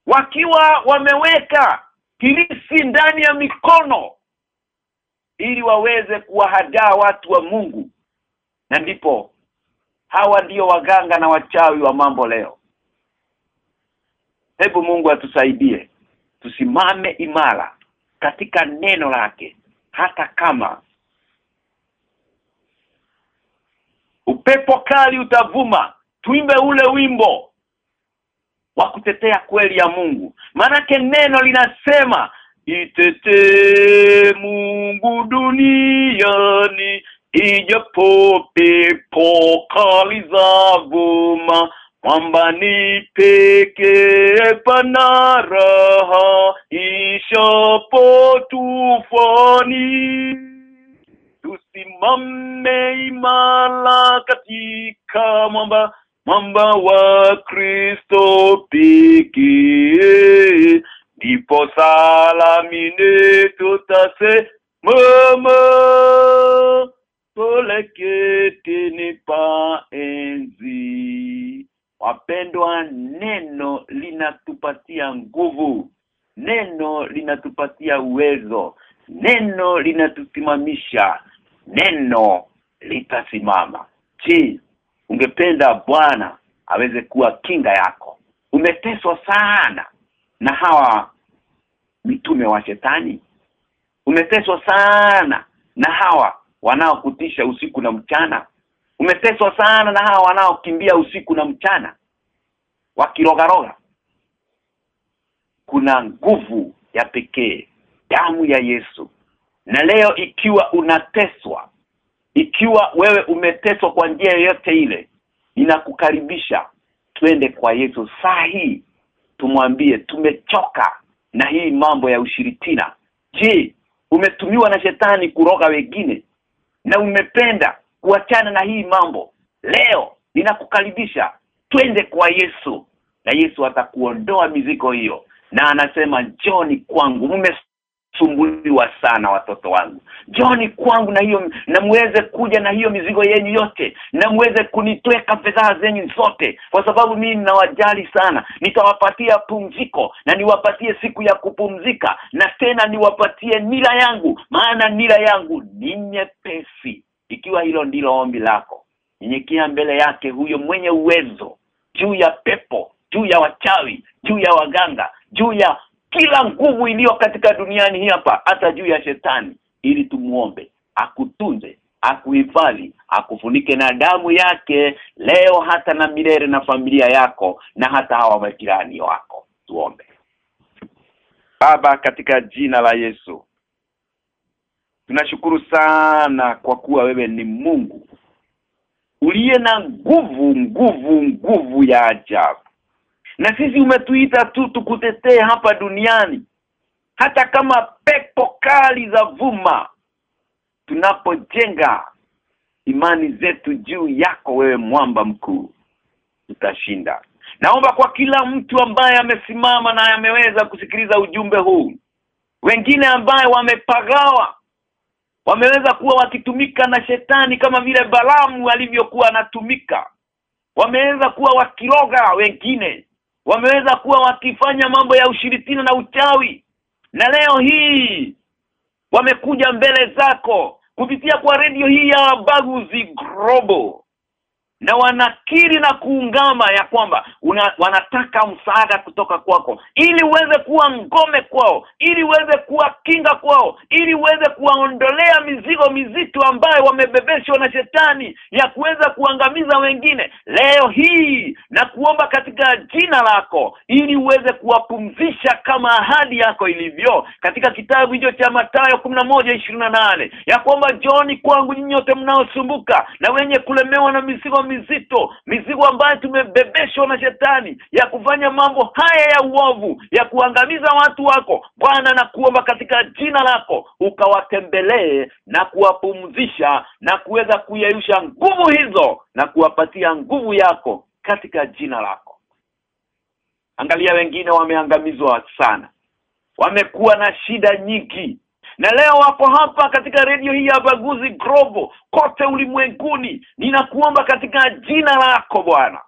Wakiwa wameweka kilisi ndani ya mikono ili waweze kuwahadaa watu wa Mungu. Na ndipo hawa ndio waganga na wachawi wa mambo leo. Hebu Mungu atusaidie. Tusimame imara katika neno lake hata kama upepo kali utavuma. Tuimbe ule wimbo wa kutetea kweli ya Mungu. Maanake neno linasema itetee Mungu duniani ijapo pepo kali zavuma kwamba ni pekee pana raha ishapo tufani tusimame imara katika mwamba mwamba wa Kristo pekee ndipo salamine tutase mama poleketini pa enzi wapendwa neno linatupatia nguvu neno linatupatia uwezo neno linatusimamisha. Neno litasimama. Je ungependa bwana aweze kuwa kinga yako? Umeteswa sana na hawa mitume wa shetani? Umeteswa sana na hawa wanaokutisha usiku na mchana? Umeteswa sana na hawa wanaokimbia usiku na mchana? Wakirogaroga. Kuna nguvu ya pekee damu ya Yesu. Na leo ikiwa unateswa ikiwa wewe umeteswa kwa njia yoyote ile ninakukaribisha twende kwa Yesu. Saa hii tumwambie tumechoka na hii mambo ya ushiritina je umetumiwa na shetani kuroga wengine? Na umependa kuachana na hii mambo? Leo ninakukaribisha twende kwa Yesu. Na Yesu atakuondoa mizigo hiyo. Na anasema njoni kwangu mmesumbuliwa sana watoto wangu. Njoni kwangu na hiyo na muweze kuja na hiyo mizigo yenu yote na muweze kunitweka fedha zenyu zote kwa sababu mimi ninawajali sana. Nitawapatia pumziko na niwapatie siku ya kupumzika na tena niwapatie nila yangu maana nila yangu ni nyepesi. Ikiwa hilo ndilo ombi lako nyenyekea mbele yake huyo mwenye uwezo juu ya pepo juu ya wachawi juu ya waganga juu ya kila nguvu iliyo katika duniani hii hapa hata juu ya shetani ili tumuombe akutunze akuhifadhi akufunike na damu yake leo hata na milele na familia yako na hata hawa majirani wako. Tuombe. Baba katika jina la Yesu tunashukuru sana kwa kuwa wewe ni Mungu uliye na nguvu nguvu nguvu ya ajabu na sisi umetuita tu tukutetee hapa duniani. Hata kama pepo kali za vuma tunapojenga imani zetu juu yako wewe mwamba mkuu tutashinda. Naomba kwa kila mtu ambaye amesimama na ameweza kusikiliza ujumbe huu wengine ambaye wamepagawa wameweza kuwa wakitumika na shetani kama vile Balamu alivyokuwa anatumika wameweza kuwa wakiroga wengine wameweza kuwa wakifanya mambo ya ushirikina na uchawi. Na leo hii wamekuja mbele zako kupitia kwa redio hii ya Baguzi Global na wanakiri na kuungama ya kwamba una, wanataka msaada kutoka kwako. Ili uweze kuwa ngome kwao ili uweze kuwa kinga kwao ili uweze kuwaondolea mizigo mizito ambayo wamebebeshwa na shetani ya kuweza kuangamiza wengine. Leo hii na kuomba katika jina lako ili uweze kuwapumzisha kama ahadi yako ilivyo katika kitabu hicho cha Mathayo nane. Ya kwamba joni kwangu nyinyi mnaosumbuka na wenye kulemewa na mizigo mizito mizigo ambayo tumebebeshwa na shetani ya kufanya mambo haya ya uovu ya kuangamiza watu wako. Bwana na kuomba katika jina lako ukawatembelee na kuwapumzisha na kuweza kuyeyusha nguvu hizo na kuwapatia nguvu yako katika jina lako. Angalia wengine wameangamizwa sana wamekuwa na shida nyingi na leo wako hapa katika redio hii ya Baguzi Global kote ulimwenguni. Ninakuomba katika jina lako Bwana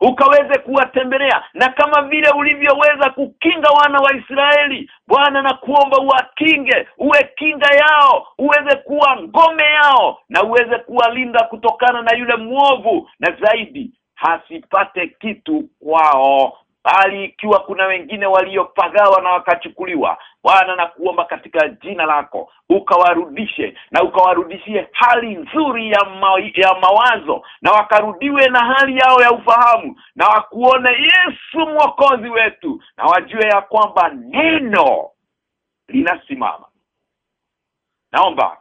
ukaweze kuwatembelea. Na kama vile ulivyoweza kukinga wana wa Israeli Bwana na kuomba uwakinge uwe kinga yao uweze kuwa ngome yao na uweze kuwalinda kutokana na yule mwovu na zaidi hasipate kitu kwao bali ikiwa kuna wengine waliopagawa na wakachukuliwa. Bwana na kuomba katika jina lako ukawarudishe na ukawarudishie hali nzuri ya ma, ya mawazo na wakarudiwe na hali yao ya ufahamu na wakuone Yesu mwokozi wetu na wajue ya kwamba neno linasimama. Naomba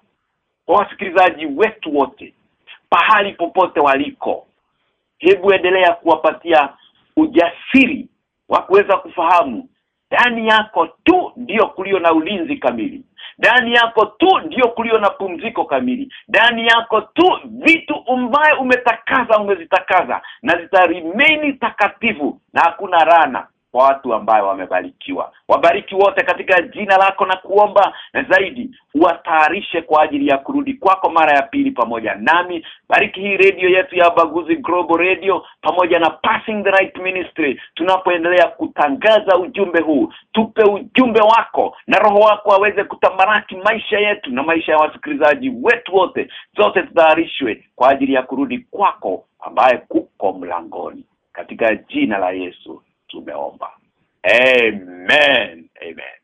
kwa wasikilizaji wetu wote pahali popote waliko hebu endelea kuwapatia ujasiri wa kuweza kufahamu ndani yako tu ndiyo kulio na ulinzi kamili. Ndani yako tu ndiyo kulio na pumziko kamili. Ndani yako tu vitu ambaye umetakaza umezitakaza na zitarimeni takatifu na hakuna rana kwa watu ambao wamebarikiwa. Wabariki wote katika jina lako na kuomba na zaidi uwatayarishe kwa ajili ya kurudi kwako mara ya pili pamoja nami. Bariki hii radio yetu ya Baguzi Global Radio pamoja na Passing the Right Ministry. Tunapoendelea kutangaza ujumbe huu tupe ujumbe wako na roho wako aweze kutamaraki maisha yetu na maisha ya wasikilizaji wetu wote. Zote tutayarishwe kwa ajili ya kurudi kwako ambaye kuko mlangoni. Katika jina la Yesu tumeomba. Amen. Amen.